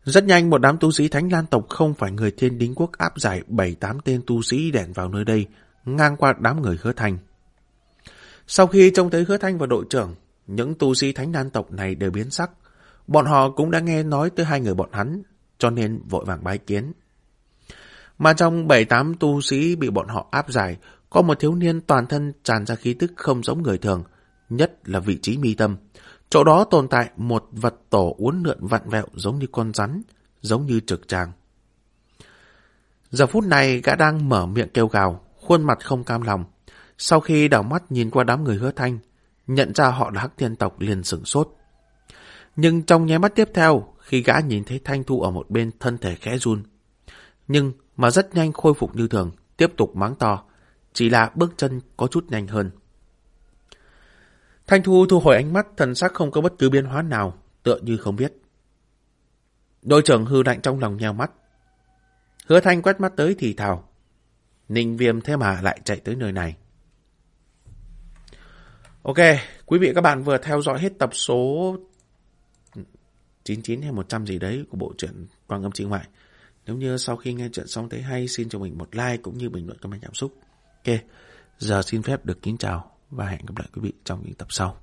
Rất nhanh một đám tu sĩ Thánh Lan tộc không phải người thiên đính quốc áp giải 7-8 tên tu sĩ đèn vào nơi đây, ngang qua đám người hứa thanh. Sau khi trông thấy hứa thanh và đội trưởng, những tu sĩ Thánh đan tộc này đều biến sắc. Bọn họ cũng đã nghe nói tới hai người bọn hắn, cho nên vội vàng bái kiến. Mà trong 7-8 tu sĩ bị bọn họ áp giải, có một thiếu niên toàn thân tràn ra khí tức không giống người thường, nhất là vị trí mi tâm. Chỗ đó tồn tại một vật tổ uốn lượn vặn vẹo giống như con rắn, giống như trực tràng. Giờ phút này gã đang mở miệng kêu gào, khuôn mặt không cam lòng. Sau khi đảo mắt nhìn qua đám người hứa thanh, nhận ra họ là hắc thiên tộc liền sửng sốt. Nhưng trong nháy mắt tiếp theo, khi gã nhìn thấy thanh thu ở một bên thân thể khẽ run. Nhưng mà rất nhanh khôi phục như thường, tiếp tục mắng to, chỉ là bước chân có chút nhanh hơn. Thanh Thu thu hồi ánh mắt, thần sắc không có bất cứ biến hóa nào, tựa như không biết. Đội trưởng hư lạnh trong lòng nheo mắt. Hứa Thanh quét mắt tới thì thào. Ninh viêm thế mà lại chạy tới nơi này. Ok, quý vị các bạn vừa theo dõi hết tập số 99 hay 100 gì đấy của bộ truyện Quang âm Chi ngoại. Nếu như sau khi nghe chuyện xong thấy hay, xin cho mình một like cũng như bình luận comment cảm xúc. Ok, giờ xin phép được kính chào và hẹn gặp lại quý vị trong những tập sau.